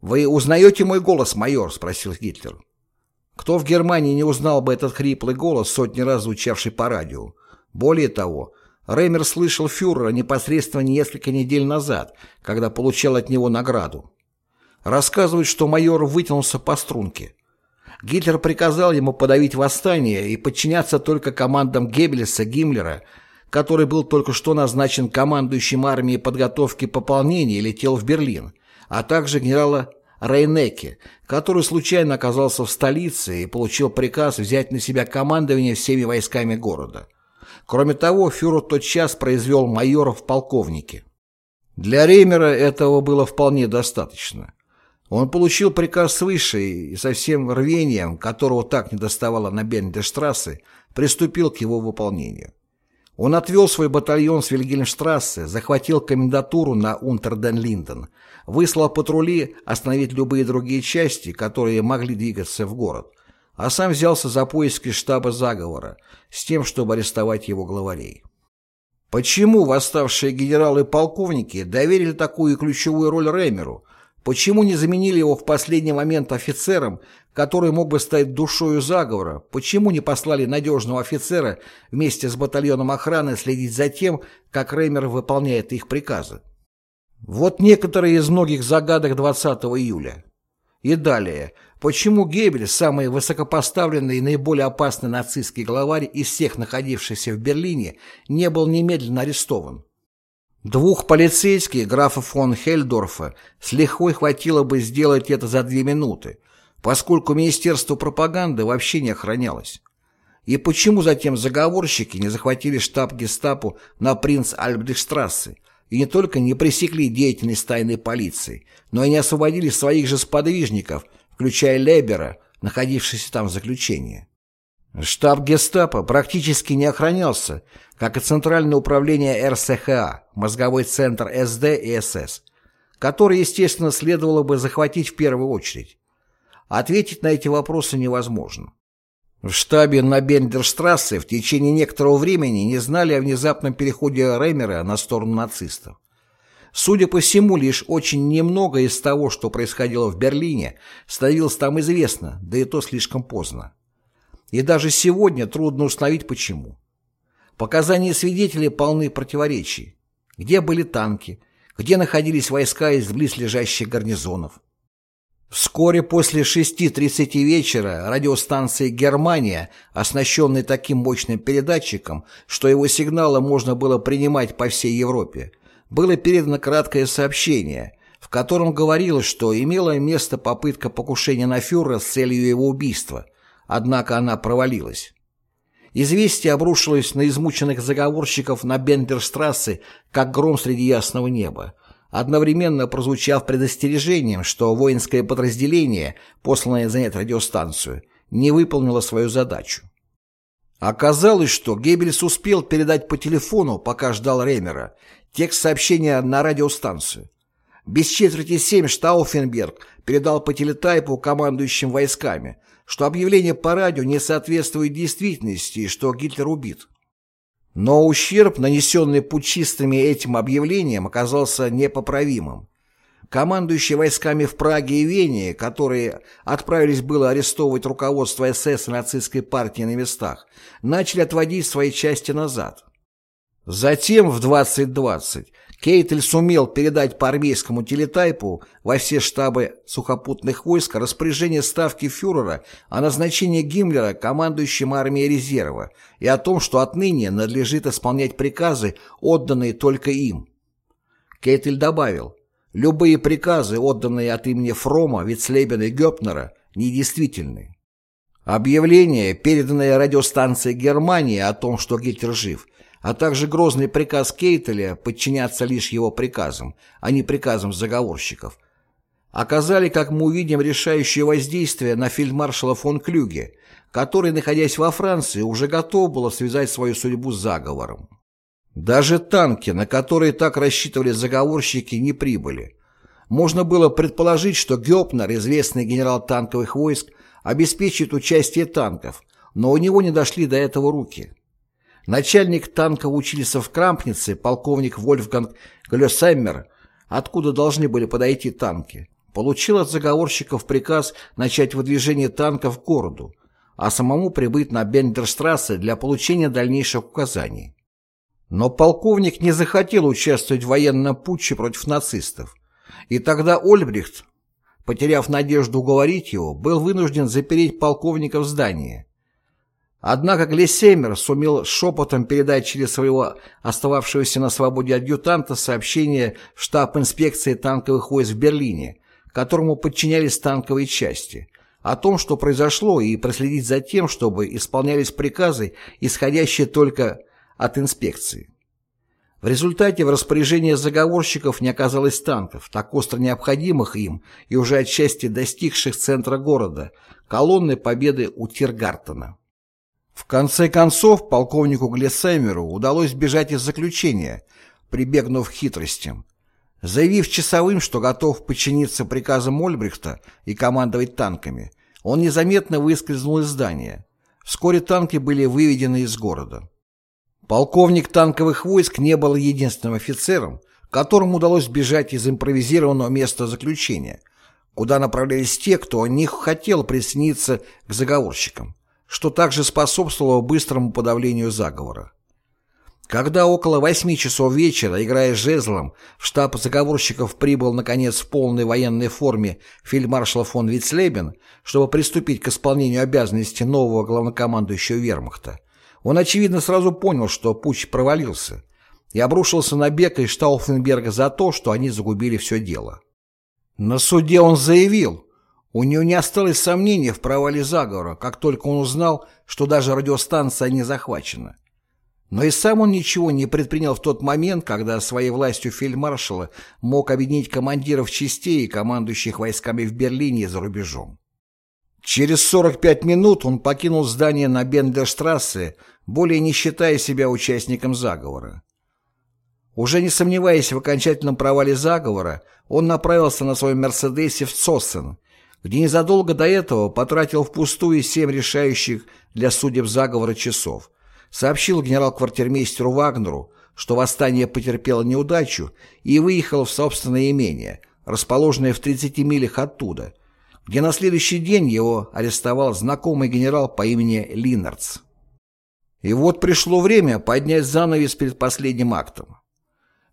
«Вы узнаете мой голос, майор?» — спросил Гитлер. Кто в Германии не узнал бы этот хриплый голос, сотни раз звучавший по радио? Более того, Реймер слышал фюрера непосредственно несколько недель назад, когда получал от него награду. Рассказывают, что майор вытянулся по струнке. Гитлер приказал ему подавить восстание и подчиняться только командам Геббельса, Гиммлера, который был только что назначен командующим армией подготовки пополнения и летел в Берлин, а также генерала Рейнеке, который случайно оказался в столице и получил приказ взять на себя командование всеми войсками города. Кроме того, фюрер тотчас произвел майора в полковнике. Для Реймера этого было вполне достаточно. Он получил приказ свыше и со всем рвением, которого так недоставало на Бендештрассе, приступил к его выполнению. Он отвел свой батальон с Вильгельмштрассе, захватил комендатуру на Унтерден-Линден, выслал патрули остановить любые другие части, которые могли двигаться в город, а сам взялся за поиски штаба заговора с тем, чтобы арестовать его главарей. Почему восставшие генералы и полковники доверили такую ключевую роль Ремеру? Почему не заменили его в последний момент офицером, который мог бы стать душою заговора? Почему не послали надежного офицера вместе с батальоном охраны следить за тем, как Ремер выполняет их приказы? Вот некоторые из многих загадок 20 июля. И далее. Почему Геббель, самый высокопоставленный и наиболее опасный нацистский главарь из всех находившихся в Берлине, не был немедленно арестован? Двух полицейских, графа фон Хельдорфа, с лихвой хватило бы сделать это за две минуты, поскольку Министерство пропаганды вообще не охранялось. И почему затем заговорщики не захватили штаб гестапо на принц Альбрехштрассе, и не только не пресекли деятельность тайной полиции, но и не освободили своих же сподвижников, включая Лебера, находившихся там в заключении. Штаб гестапо практически не охранялся, как и Центральное управление РСХА, мозговой центр СД и СС, который, естественно, следовало бы захватить в первую очередь. Ответить на эти вопросы невозможно. В штабе на Бендерштрассе в течение некоторого времени не знали о внезапном переходе Реймера на сторону нацистов. Судя по всему, лишь очень немного из того, что происходило в Берлине, становилось там известно, да и то слишком поздно. И даже сегодня трудно установить почему. Показания свидетелей полны противоречий. Где были танки? Где находились войска из близлежащих гарнизонов? Вскоре после 6.30 вечера радиостанция «Германия», оснащенная таким мощным передатчиком, что его сигналы можно было принимать по всей Европе, было передано краткое сообщение, в котором говорилось, что имела место попытка покушения на фюрера с целью его убийства, однако она провалилась. Известие обрушилось на измученных заговорщиков на Бендерштрассе, как гром среди ясного неба. одновременно прозвучав предостережением, что воинское подразделение, посланное занять радиостанцию, не выполнило свою задачу. Оказалось, что Геббельс успел передать по телефону, пока ждал Ремера, текст сообщения на радиостанцию. Без четверти семь Штауфенберг передал по телетайпу командующим войсками, что объявление по радио не соответствует действительности и что Гитлер убит. Но ущерб, нанесенный путчистами этим объявлением, оказался непоправимым. Командующие войсками в Праге и Вене, которые отправились было арестовывать руководство СС и нацистской партии на местах, начали отводить свои части назад. Затем в 2020 Кейтель сумел передать по армейскому телетайпу во все штабы сухопутных войск распоряжение ставки фюрера о назначении Гиммлера командующим армией резерва и о том, что отныне надлежит исполнять приказы, отданные только им. Кейтель добавил, любые приказы, отданные от имени Фрома, Вицлебена и Гёпнера, недействительны. Объявление, переданное радиостанцией Германии о том, что Гитлер жив – а также грозный приказ Кейтеля подчиняться лишь его приказам, а не приказам заговорщиков, оказали, как мы увидим, решающее воздействие на фельдмаршала фон Клюге, который, находясь во Франции, уже готов был связать свою судьбу с заговором. Даже танки, на которые так рассчитывали заговорщики, не прибыли. Можно было предположить, что Гёпнер, известный генерал танковых войск, обеспечит участие танков, но у него не дошли до этого руки. Начальник танкового училища в Крампнице, полковник Вольфганг Глёсаймер, откуда должны были подойти танки, получил от заговорщиков приказ начать выдвижение танков к городу, а самому прибыть на Бендерштрассе для получения дальнейших указаний. Но полковник не захотел участвовать в военном путче против нацистов, и тогда Ольбрихт, потеряв надежду уговорить его, был вынужден запереть полковника в здании. Однако Глессеймер сумел шепотом передать через своего остававшегося на свободе адъютанта сообщение в штаб инспекции танковых войск в Берлине, которому подчинялись танковые части, о том, что произошло, и проследить за тем, чтобы исполнялись приказы, исходящие только от инспекции. В результате в распоряжении заговорщиков не оказалось танков, так остро необходимых им и уже отчасти достигших центра города, колонны победы у Тиргартена. В конце концов, полковнику Глессаймеру удалось бежать из заключения, прибегнув к хитростям. Заявив часовым, что готов подчиниться приказам Ольбрихта и командовать танками, он незаметно выскользнул из здания. Вскоре танки были выведены из города. Полковник танковых войск не был единственным офицером, которому удалось бежать из импровизированного места заключения, куда направлялись те, кто не хотел присоединиться к заговорщикам что также способствовало быстрому подавлению заговора. Когда около восьми часов вечера, играя жезлом, в штаб заговорщиков прибыл, наконец, в полной военной форме фельдмаршал фон Вицлебен, чтобы приступить к исполнению обязанностей нового главнокомандующего вермахта, он, очевидно, сразу понял, что путь провалился, и обрушился на Бека и Штауфенберга за то, что они загубили все дело. На суде он заявил, у него не осталось сомнений в провале заговора, как только он узнал, что даже радиостанция не захвачена. Но и сам он ничего не предпринял в тот момент, когда своей властью фельдмаршала мог объединить командиров частей и командующих войсками в Берлине и за рубежом. Через 45 минут он покинул здание на Бендерштрассе, более не считая себя участником заговора. Уже не сомневаясь в окончательном провале заговора, он направился на своем «Мерседесе» в Цоссен, где незадолго до этого потратил впустую семь решающих для судеб заговора часов, сообщил генерал-квартирмейстеру Вагнеру, что восстание потерпело неудачу и выехал в собственное имение, расположенное в 30 милях оттуда, где на следующий день его арестовал знакомый генерал по имени Линнардс. И вот пришло время поднять занавес перед последним актом.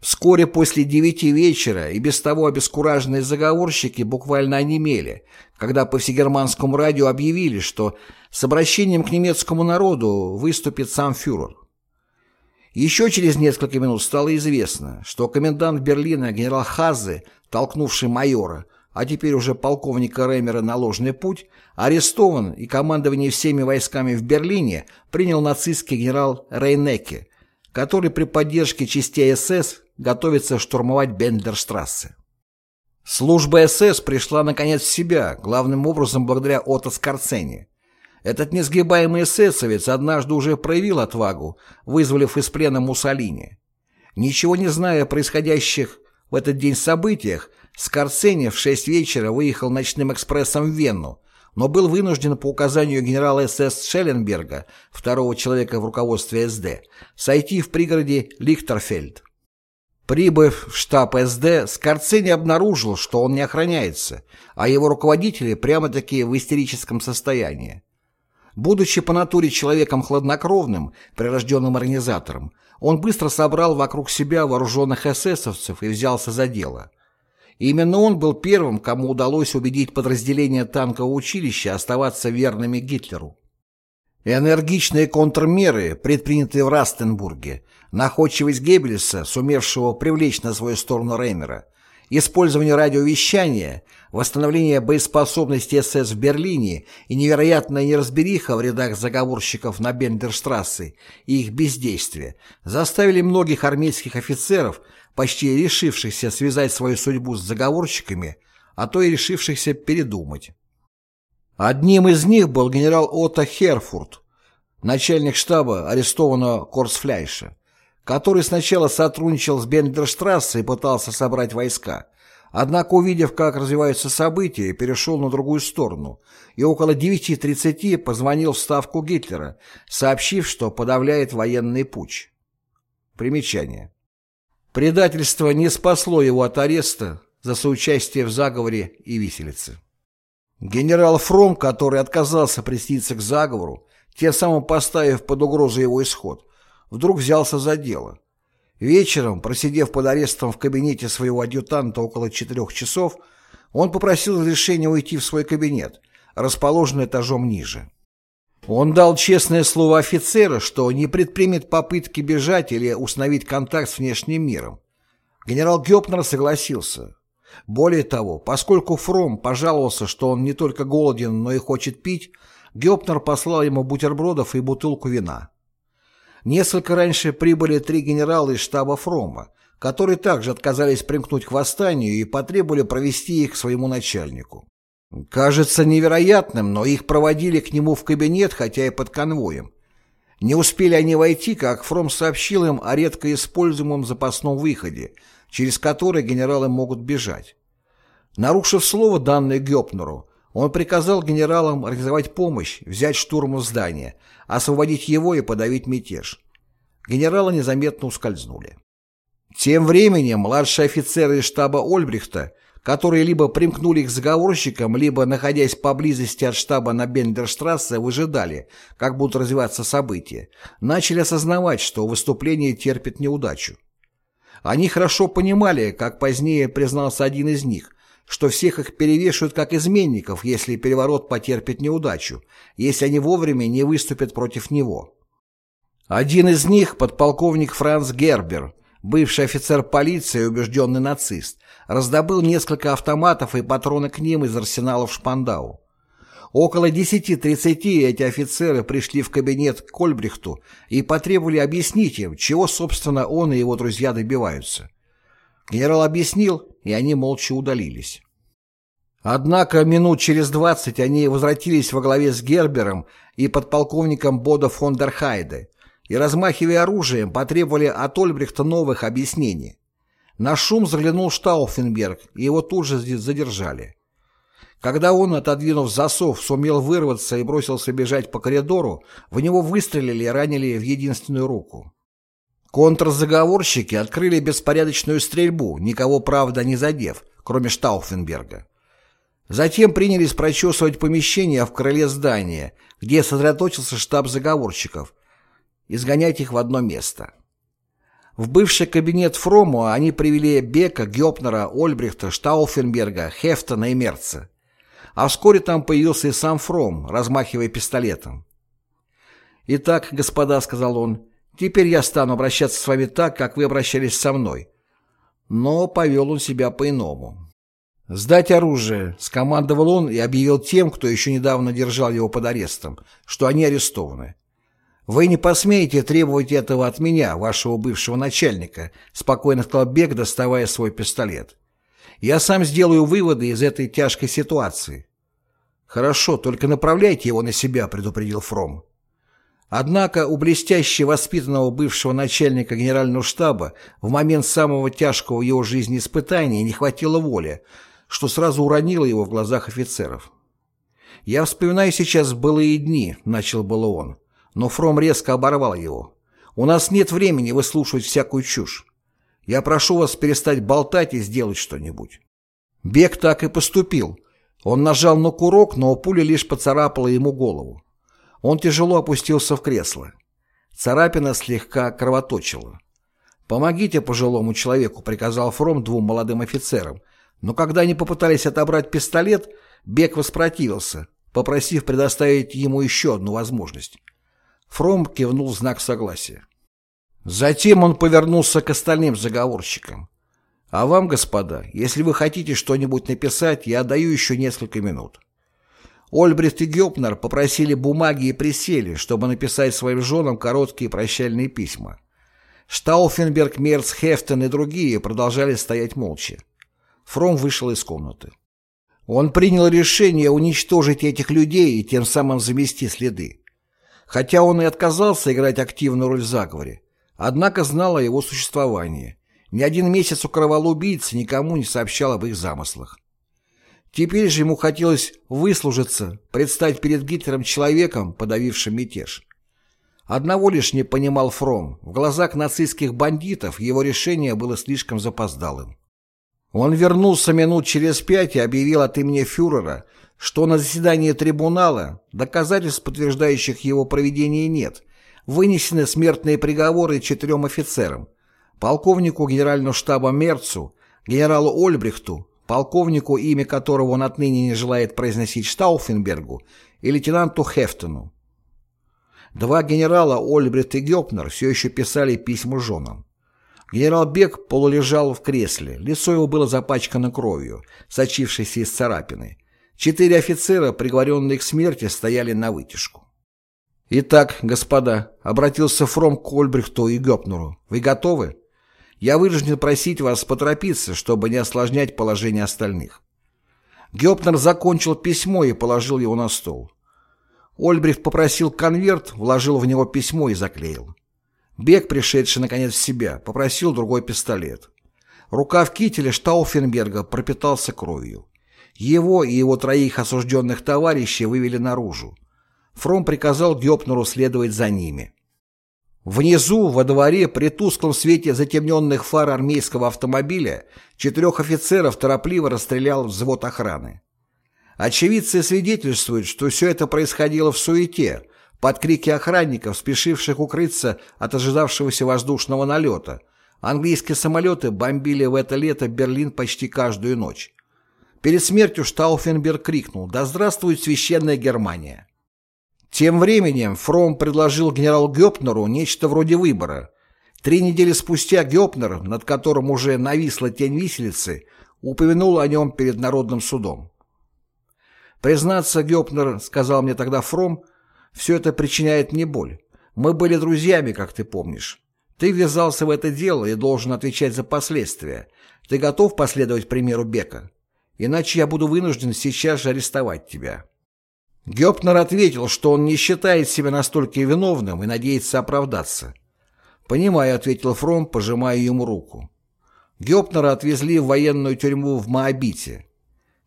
Вскоре после девяти вечера и без того обескураженные заговорщики буквально онемели, когда по всегерманскому радио объявили, что с обращением к немецкому народу выступит сам фюрер. Еще через несколько минут стало известно, что комендант Берлина генерал Хазе, толкнувший майора, а теперь уже полковника Ремера на ложный путь, арестован и командование всеми войсками в Берлине принял нацистский генерал Рейнеке, который при поддержке частей СС готовится штурмовать Бендерштрассе. Служба СС пришла наконец в себя, главным образом благодаря Отто Скорцени. Этот несгибаемый эсэсовец однажды уже проявил отвагу, вызволив из плена Муссолини. Ничего не зная о происходящих в этот день событиях, Скорцени в 6 вечера выехал ночным экспрессом в Вену, но был вынужден по указанию генерала СС Шелленберга, второго человека в руководстве СД, сойти в пригороде Лихтерфельд. Прибыв в штаб СД, Скорцени обнаружил, что он не охраняется, а его руководители прямо-таки в истерическом состоянии. Будучи по натуре человеком хладнокровным, прирожденным организатором, он быстро собрал вокруг себя вооруженных эсэсовцев и взялся за дело. Именно он был первым, кому удалось убедить подразделения танкового училища оставаться верными Гитлеру. Энергичные контрмеры, предпринятые в Растенбурге, находчивость Геббельса, сумевшего привлечь на свою сторону Реймера, использование радиовещания, восстановление боеспособности СС в Берлине и невероятная неразбериха в рядах заговорщиков на Бендерштрассе и их бездействие заставили многих армейских офицеров почти решившихся связать свою судьбу с заговорщиками, а то и решившихся передумать. Одним из них был генерал Отто Херфурт, начальник штаба арестованного Корсфляйша, который сначала сотрудничал с Бендерштрассе и пытался собрать войска, однако, увидев, как развиваются события, перешел на другую сторону и около 9.30 позвонил в ставку Гитлера, сообщив, что подавляет военный путь. Примечание. Предательство не спасло его от ареста за соучастие в заговоре и виселице. Генерал Фром, который отказался присоединиться к заговору, тем самым поставив под угрозу его исход, вдруг взялся за дело. Вечером, просидев под арестом в кабинете своего адъютанта около четырех часов, он попросил разрешения уйти в свой кабинет, расположенный этажом ниже. Он дал честное слово офицера, что не предпримет попытки бежать или установить контакт с внешним миром. Генерал Гёпнер согласился. Более того, поскольку Фром пожаловался, что он не только голоден, но и хочет пить, Гёпнер послал ему бутербродов и бутылку вина. Несколько раньше прибыли три генерала из штаба Фрома, которые также отказались примкнуть к восстанию и потребовали провести их к своему начальнику. Кажется невероятным, но их проводили к нему в кабинет, хотя и под конвоем. Не успели они войти, как Фром сообщил им о редко используемом запасном выходе, через который генералы могут бежать. Нарушив слово, данное Гёпнеру, он приказал генералам организовать помощь, взять штурм здания, освободить его и подавить мятеж. Генералы незаметно ускользнули. Тем временем младшие офицеры штаба Ольбрихта которые либо примкнули к заговорщикам, либо, находясь поблизости от штаба на Бендерштрассе, выжидали, как будут развиваться события, начали осознавать, что выступление терпит неудачу. Они хорошо понимали, как позднее признался один из них, что всех их перевешивают как изменников, если переворот потерпит неудачу, если они вовремя не выступят против него. Один из них, подполковник Франц Гербер, бывший офицер полиции и убежденный нацист, раздобыл несколько автоматов и патроны к ним из арсеналов Шпандау. Около 10.30 эти офицеры пришли в кабинет к Кольбрихту и потребовали объяснить им, чего, собственно, он и его друзья добиваются. Генерал объяснил, и они молча удалились. Однако минут через двадцать они возвратились во главе с Гербером и подполковником Бодо фон дер Хайде и, размахивая оружием, потребовали от Ольбрихта новых объяснений. На шум заглянул Штауфенберг, и его тут же задержали. Когда он, отодвинув засов, сумел вырваться и бросился бежать по коридору, в него выстрелили и ранили в единственную руку. Контрзаговорщики открыли беспорядочную стрельбу, никого, правда, не задев, кроме Штауфенберга. Затем принялись прочесывать помещение в крыле здания, где сосредоточился штаб заговорщиков, изгонять их в одно место. В бывший кабинет Фрому они привели Бека, Гёпнера, Ольбрихта, Штауфенберга, Хефтона и Мерца. А вскоре там появился и сам Фром, размахивая пистолетом. «Итак, господа», — сказал он, — «теперь я стану обращаться с вами так, как вы обращались со мной». Но повел он себя по-иному. «Сдать оружие», — скомандовал он и объявил тем, кто еще недавно держал его под арестом, что они арестованы. «Вы не посмеете требовать этого от меня, вашего бывшего начальника», спокойно сказал Бек, доставая свой пистолет. «Я сам сделаю выводы из этой тяжкой ситуации». «Хорошо, только направляйте его на себя», — предупредил Фром. Однако у блестяще воспитанного бывшего начальника генерального штаба в момент самого тяжкого его жизни испытания не хватило воли, что сразу уронило его в глазах офицеров. «Я вспоминаю сейчас былые дни», — начал было он, но Фром резко оборвал его. «У нас нет времени выслушивать всякую чушь. Я прошу вас перестать болтать и сделать что-нибудь». Бег так и поступил. Он нажал на курок, но пуля лишь поцарапала ему голову. Он тяжело опустился в кресло. Царапина слегка кровоточила. «Помогите пожилому человеку», — приказал Фром двум молодым офицерам. Но когда они попытались отобрать пистолет, Бек воспротивился, попросив предоставить ему еще одну возможность. Фром кивнул в знак согласия. Затем он повернулся к остальным заговорщикам. «А вам, господа, если вы хотите что-нибудь написать, я даю еще несколько минут». Ольбрихт и Гёпнер попросили бумаги и присели, чтобы написать своим женам короткие прощальные письма. Штауфенберг, Мерц, Хефтен и другие продолжали стоять молча. Фром вышел из комнаты. Он принял решение уничтожить этих людей и тем самым замести следы. Хотя он и отказался играть активную роль в заговоре, однако знал о его существовании. Ни один месяц укрывал убийц никому не сообщал об их замыслах. Теперь же ему хотелось выслужиться, предстать перед Гитлером человеком, подавившим мятеж. Одного лишь не понимал Фром. В глазах нацистских бандитов его решение было слишком запоздалым. Он вернулся минут через пять и объявил от имени фюрера, что на заседании трибунала доказательств, подтверждающих его проведение, нет. Вынесены смертные приговоры четырем офицерам. Полковнику генерального штаба Мерцу, генералу Ольбрихту, полковнику, имя которого он отныне не желает произносить Штауфенбергу, и лейтенанту Хефтону. Два генерала, Ольбрихт и Гёпнер, все еще писали письма женам. Генерал Бек полулежал в кресле, лицо его было запачкано кровью, сочившейся из царапины. Четыре офицера, приговоренные к смерти, стояли на вытяжку. «Итак, господа», — обратился Фром к Ольбрихту и Гёпнеру, — «вы готовы?» Я вынужден просить вас поторопиться, чтобы не осложнять положение остальных. Гёпнер закончил письмо и положил его на стол. Ольбрихт попросил конверт, вложил в него письмо и заклеил. Бег, пришедший наконец в себя, попросил другой пистолет. Рука в кителе Штауфенберга пропитался кровью. Его и его троих осужденных товарищей вывели наружу. Фром приказал Гёпнеру следовать за ними. Внизу, во дворе, при тусклом свете затемненных фар армейского автомобиля, четырех офицеров торопливо расстрелял взвод охраны. Очевидцы свидетельствуют, что все это происходило в суете, под крики охранников, спешивших укрыться от ожидавшегося воздушного налета. Английские самолеты бомбили в это лето Берлин почти каждую ночь. Перед смертью Штауфенберг крикнул «Да здравствует священная Германия!» Тем временем Фром предложил генералу Гёпнеру нечто вроде выбора. Три недели спустя Гёпнер, над которым уже нависла тень виселицы, упомянул о нем перед Народным судом. «Признаться, Гёпнер, — сказал мне тогда Фром, — все это причиняет мне боль. Мы были друзьями, как ты помнишь. Ты ввязался в это дело и должен отвечать за последствия. Ты готов последовать примеру Бека? Иначе я буду вынужден сейчас же арестовать тебя». Гёпнер ответил, что он не считает себя настолько виновным и надеется оправдаться. «Понимаю», — ответил Фром, пожимая ему руку. Гёпнера отвезли в военную тюрьму в Моабите.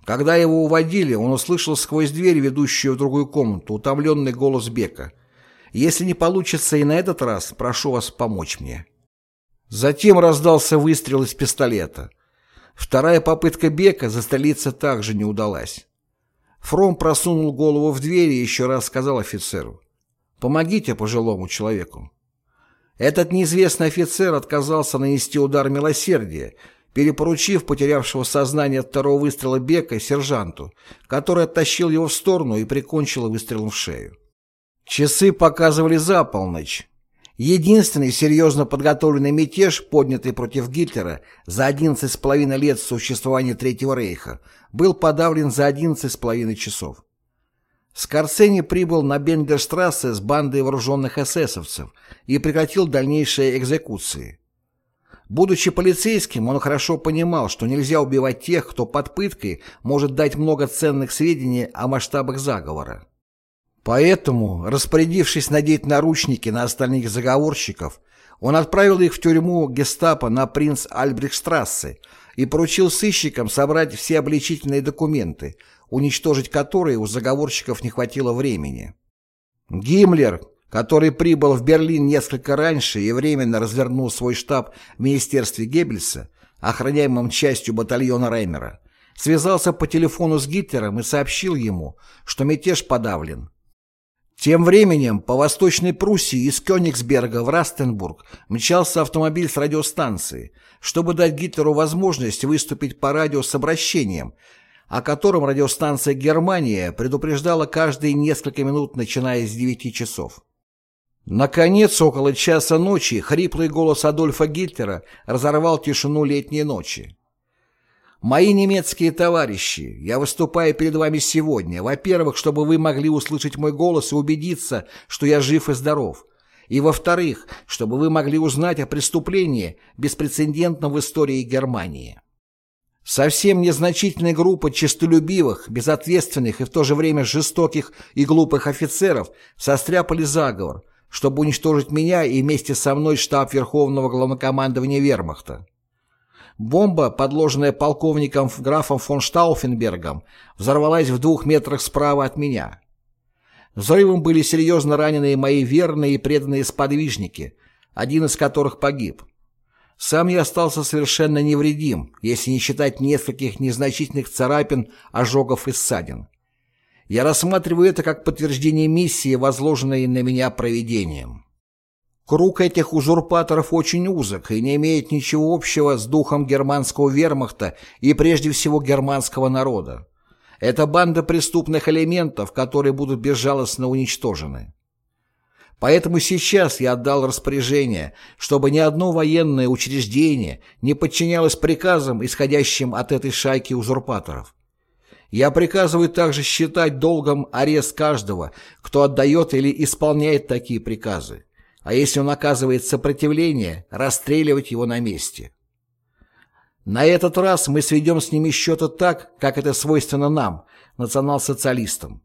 Когда его уводили, он услышал сквозь дверь, ведущую в другую комнату, утомленный голос Бека. «Если не получится и на этот раз, прошу вас помочь мне». Затем раздался выстрел из пистолета. Вторая попытка Бека застрелиться также не удалась. Фром просунул голову в дверь и еще раз сказал офицеру «Помогите пожилому человеку». Этот неизвестный офицер отказался нанести удар милосердия, перепоручив потерявшего сознание от второго выстрела Бека сержанту, который оттащил его в сторону и прикончил выстрелом в шею. Часы показывали за полночь. Единственный серьезно подготовленный мятеж, поднятый против Гитлера за 11 с половиной лет существования Третьего Рейха, был подавлен за 11 с половиной часов. Скорцени прибыл на Бендерштрассе с бандой вооруженных эсэсовцев и прекратил дальнейшие экзекуции. Будучи полицейским, он хорошо понимал, что нельзя убивать тех, кто под пыткой может дать много ценных сведений о масштабах заговора. Поэтому, распорядившись надеть наручники на остальных заговорщиков, он отправил их в тюрьму гестапо на принц Альбрехштрассе и поручил сыщикам собрать все обличительные документы, уничтожить которые у заговорщиков не хватило времени. Гиммлер, который прибыл в Берлин несколько раньше и временно развернул свой штаб в Министерстве Геббельса, охраняемом частью батальона Реймера, связался по телефону с Гитлером и сообщил ему, что мятеж подавлен. Тем временем по Восточной Пруссии из Кёнигсберга в Растенбург мчался автомобиль с радиостанции, чтобы дать Гитлеру возможность выступить по радио с обращением, о котором радиостанция «Германия» предупреждала каждые несколько минут, начиная с 9 часов. Наконец, около часа ночи, хриплый голос Адольфа Гитлера разорвал тишину летней ночи. «Мои немецкие товарищи, я выступаю перед вами сегодня, во-первых, чтобы вы могли услышать мой голос и убедиться, что я жив и здоров, и, во-вторых, чтобы вы могли узнать о преступлении, беспрецедентном в истории Германии». Совсем незначительная группа честолюбивых, безответственных и в то же время жестоких и глупых офицеров состряпали заговор, чтобы уничтожить меня и вместе со мной штаб Верховного Главнокомандования Вермахта. Бомба, подложенная полковником графом фон Штауфенбергом, взорвалась в двух метрах справа от меня. Взрывом были серьезно ранены мои верные и преданные сподвижники, один из которых погиб. Сам я остался совершенно невредим, если не считать нескольких незначительных царапин, ожогов и ссадин. Я рассматриваю это как подтверждение миссии, возложенной на меня проведением. Круг этих узурпаторов очень узок и не имеет ничего общего с духом германского вермахта и прежде всего германского народа. Это банда преступных элементов, которые будут безжалостно уничтожены. Поэтому сейчас я отдал распоряжение, чтобы ни одно военное учреждение не подчинялось приказам, исходящим от этой шайки узурпаторов. Я приказываю также считать долгом арест каждого, кто отдает или исполняет такие приказы. А если он оказывает сопротивление, расстреливать его на месте. На этот раз мы сведем с ними счеты так, как это свойственно нам, национал-социалистам.